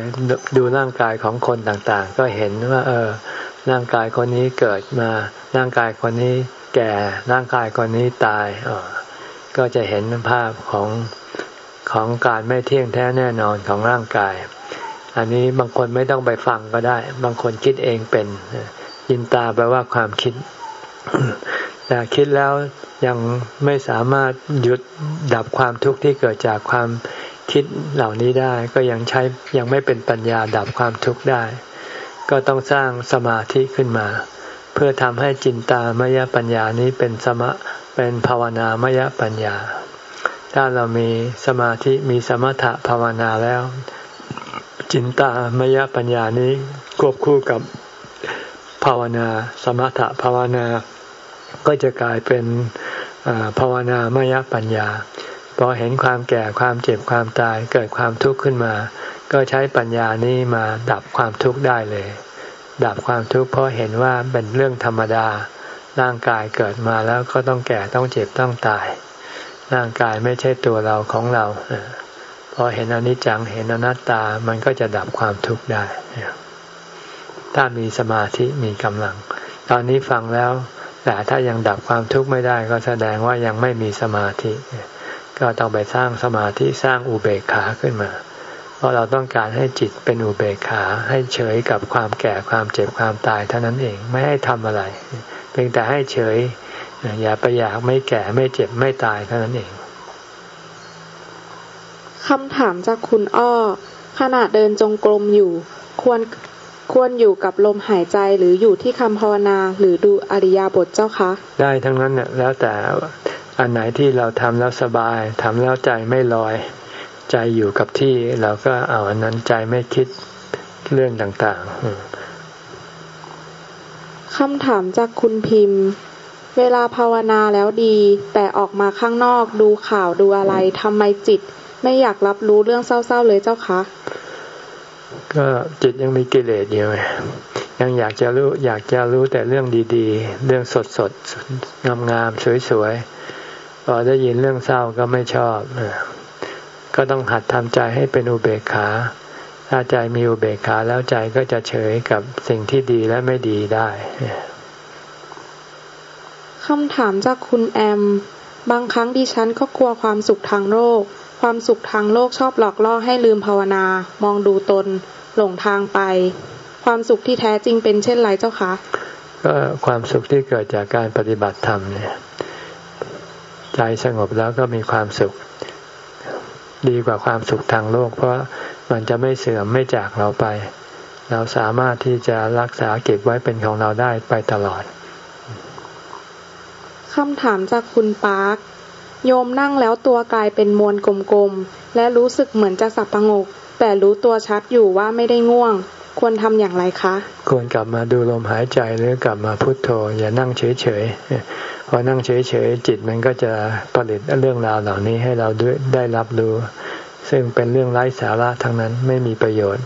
ดูร่างกายของคนต่างๆ ก็เห็นว่า เออ ร่างกายคนนี้เกิดมา ร่างกายคนนี้แก่ ร่างกายคนนี้ตายอก็จะเห็นภาพของของการไม่เที่ยงแท้แน่นอนของร่างกาย อันนี้บางคนไม่ต้องไปฟังก็ได้ บางคนคิดเองเป็นยินตาแปลว่าความคิด แต่คิดแล้วยังไม่สามารถหยุดดับความทุกข์ที่เกิดจากความคิดเหล่านี้ได้ก็ยังใช้ยังไม่เป็นปัญญาดับความทุกข์ได้ ก็ต้องสร้างสมาธิขึ้นมา เพื่อทำให้จินตามยปัญญานี้เป็นสมะเป็นภาวนามยปัญญา ถ้าเรามีสมาธิมีสมถะภาวนาแล้ว จินตามยปัญญานี้ควบคู่กับ ภาวนา สมถะภาวนา ก็จะกลายเป็นภาวนามยปัญญาพอเห็นความแก่ความเจ็บความตายเกิดความทุกข์ขึ้นมา ก็ใช้ปัญญานี้มาดับความทุกข์ได้เลย ดับความทุกข์เพราะเห็นว่าเป็นเรื่องธรรมดา ร่างกายเกิดมาแล้วก็ต้องแก่ต้องเจ็บต้องตาย ร่างกายไม่ใช่ตัวเราของเราพอเห็นอนิจจังเห็นอนัตตามันก็จะดับความทุกข์ได้ ถ้ามีสมาธิมีกำลัง ตอนนี้ฟังแล้ว แต่ถ้ายังดับความทุกข์ไม่ได้ก็แสดงว่ายังไม่มีสมาธิ ก็ต้องไปสร้างสมาธิสร้างอุเบกขาขึ้นมา เพราะเราต้องการให้จิตเป็นอุเบกขาให้เฉยกับความแก่ความเจ็บความตายเท่านั้นเองไม่ให้ทำอะไร เพียงแต่ให้เฉย อย่าไปอยากไม่แก่ไม่เจ็บไม่ตายเท่านั้นเองคำถามจากคุณอ้อขณะเดินจงกรมอยู่ ควร ควรอยู่กับลมหายใจหรืออยู่ที่คำภาวนา หรือดูอริยบทเจ้าคะ ได้ทั้งนั้นเนี่ยแล้วแต่อันไหนที่เราทำแล้วสบายทำแล้วใจไม่ลอย ใจอยู่กับที่เราก็เอาอันนั้นใจไม่คิดเรื่องต่างๆคำถามจากคุณพิมพ์ เวลาภาวนาแล้วดี แต่ออกมาข้างนอกดูข่าวดูอะไรทำไมจิต ไม่อยากรับรู้เรื่องเศร้าๆเลยเจ้าคะ ก็จิตยังมีกิเลสอยู่ยังอยากจะรู้อยากจะรู้แต่เรื่องดีๆ เรื่องสดๆงามๆสวยๆพอได้ยินเรื่องเศร้าก็ไม่ชอบก็ต้องหัดทำใจให้เป็นอุเบกขา ถ้าใจมีอุเบกขาแล้วใจก็จะเฉยกับสิ่งที่ดีและไม่ดีได้คำถามจากคุณแอม บางครั้งดิฉันก็กลัวความสุขทางโลก ความสุขทางโลกชอบหลอกล่อให้ลืมภาวนา มองดูตน หลงทางไป ความสุขที่แท้จริงเป็นเช่นไรเจ้าคะก็ความสุขที่เกิดจากการปฏิบัติธรรมเนี่ย ใจสงบแล้วก็มีความสุข ดีกว่าความสุขทางโลก เพราะมันจะไม่เสื่อมไม่จากเราไป เราสามารถที่จะรักษาเก็บไว้เป็นของเราได้ไปตลอดคำถามจากคุณปาร์ค โยมนั่งแล้วตัวกลายเป็นมวลกลมๆ และรู้สึกเหมือนจะสับประงก แต่รู้ตัวชัดอยู่ว่าไม่ได้ง่วง ควรทำอย่างไรคะ ควรกลับมาดูลมหายใจหรือกลับมาพุโทโธ อย่านั่งเฉยๆ พอนั่งเฉยๆ จิตมันก็จะผลิตเรื่องราวเหล่านี้ให้เราได้รับรู้ ซึ่งเป็นเรื่องไร้สาระทั้งนั้นไม่มีประโยชน์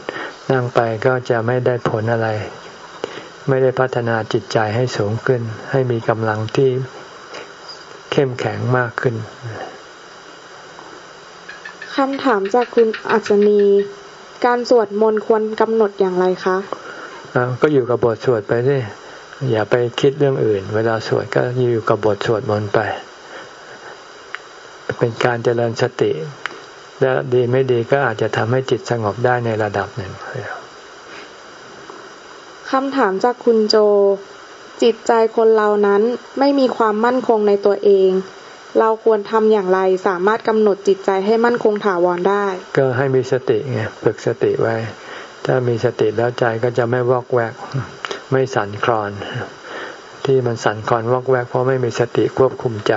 นั่งไปก็จะไม่ได้ผลอะไร ไม่ได้พัฒนาจิตใจให้สูงขึ้น ให้มีกำลังที่ เข้มแข็งมากขึ้นคำถามจากคุณอัศนี การสวดมนต์ควรกำหนดอย่างไรคะก็อยู่กับบทสวดไปสิอย่าไปคิดเรื่องอื่น เวลาสวดก็อยู่กับบทสวดมนต์ไป เป็นการเจริญสติและดีไม่ดีก็อาจจะทำให้จิตสงบได้ในระดับหนึ่งคำถามจากคุณโจ จิตใจคนเรานั้นไม่มีความมั่นคงในตัวเอง เราควรทำอย่างไรสามารถกำหนดจิตใจให้มั่นคงถาวรได้ ก็ให้มีสติไงฝึกสติไว้ ถ้ามีสติแล้วใจก็จะไม่วอกแวก ไม่สั่นคลอน ที่มันสั่นคลอนวอกแวกเพราะไม่มีสติควบคุมใจ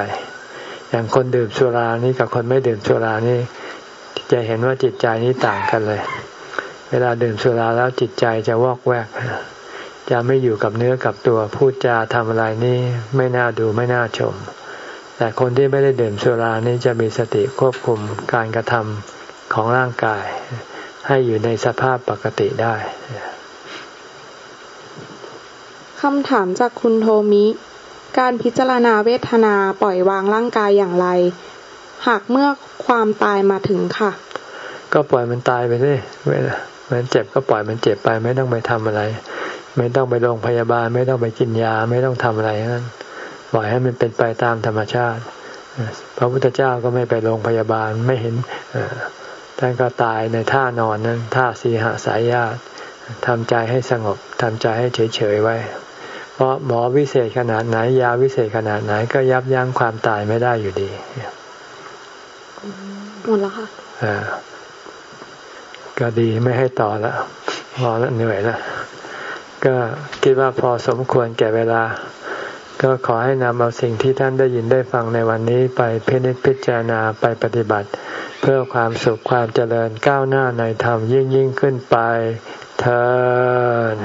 อย่างคนดื่มสุรานี่กับคนไม่ดื่มสุรานี่จะเห็นว่าจิตใจนี้ต่างกันเลย เวลาดื่มสุราแล้วจิตใจจะวอกแวก จะไม่อยู่กับเนื้อกับตัวพูดจาทำอะไรนี่ไม่น่าดูไม่น่าชม แต่คนที่ไม่ได้ดื่มสุรานี้จะมีสติควบคุมการกระทำของร่างกาย ให้อยู่ในสภาพปกติได้คำถามจากคุณโทมิ การพิจารณาเวทนาปล่อยวางร่างกายอย่างไร หากเมื่อความตายมาถึงค่ะ ก็ปล่อยมันตายไปสิเวลามันเจ็บก็ปล่อยมันเจ็บไปไม่ต้องไปทำอะไร ไม่ต้องไปโรงพยาบาล ไม่ต้องไปกินยา ไม่ต้องทำอะไรนั้นปล่อยให้มันเป็นไปตามธรรมชาติ พระพุทธเจ้าก็ไม่ไปโรงพยาบาลไม่เห็นท่านก็ตายในท่านอนนั้นท่าสีหาสายญาติทำใจให้สงบทำใจให้เฉยๆไว้ เพราะหมอวิเศษขนาดไหน ยาวิเศษขนาดไหนก็ยับยั้งความตายไม่ได้อยู่ดีหมดแล้วค่ะอ่าก็ดีไม่ให้ต่อแล้วพอแล้วเหนื่อยแล้ว ก็คิดว่าพอสมควรแก่เวลา ก็ขอให้นำเอาสิ่งที่ท่านได้ยินได้ฟังในวันนี้ไปพินิจพิจารณาไปปฏิบัติ เพื่อความสุขความเจริญก้าวหน้าในธรรมยิ่งยิ่งขึ้นไปเธอ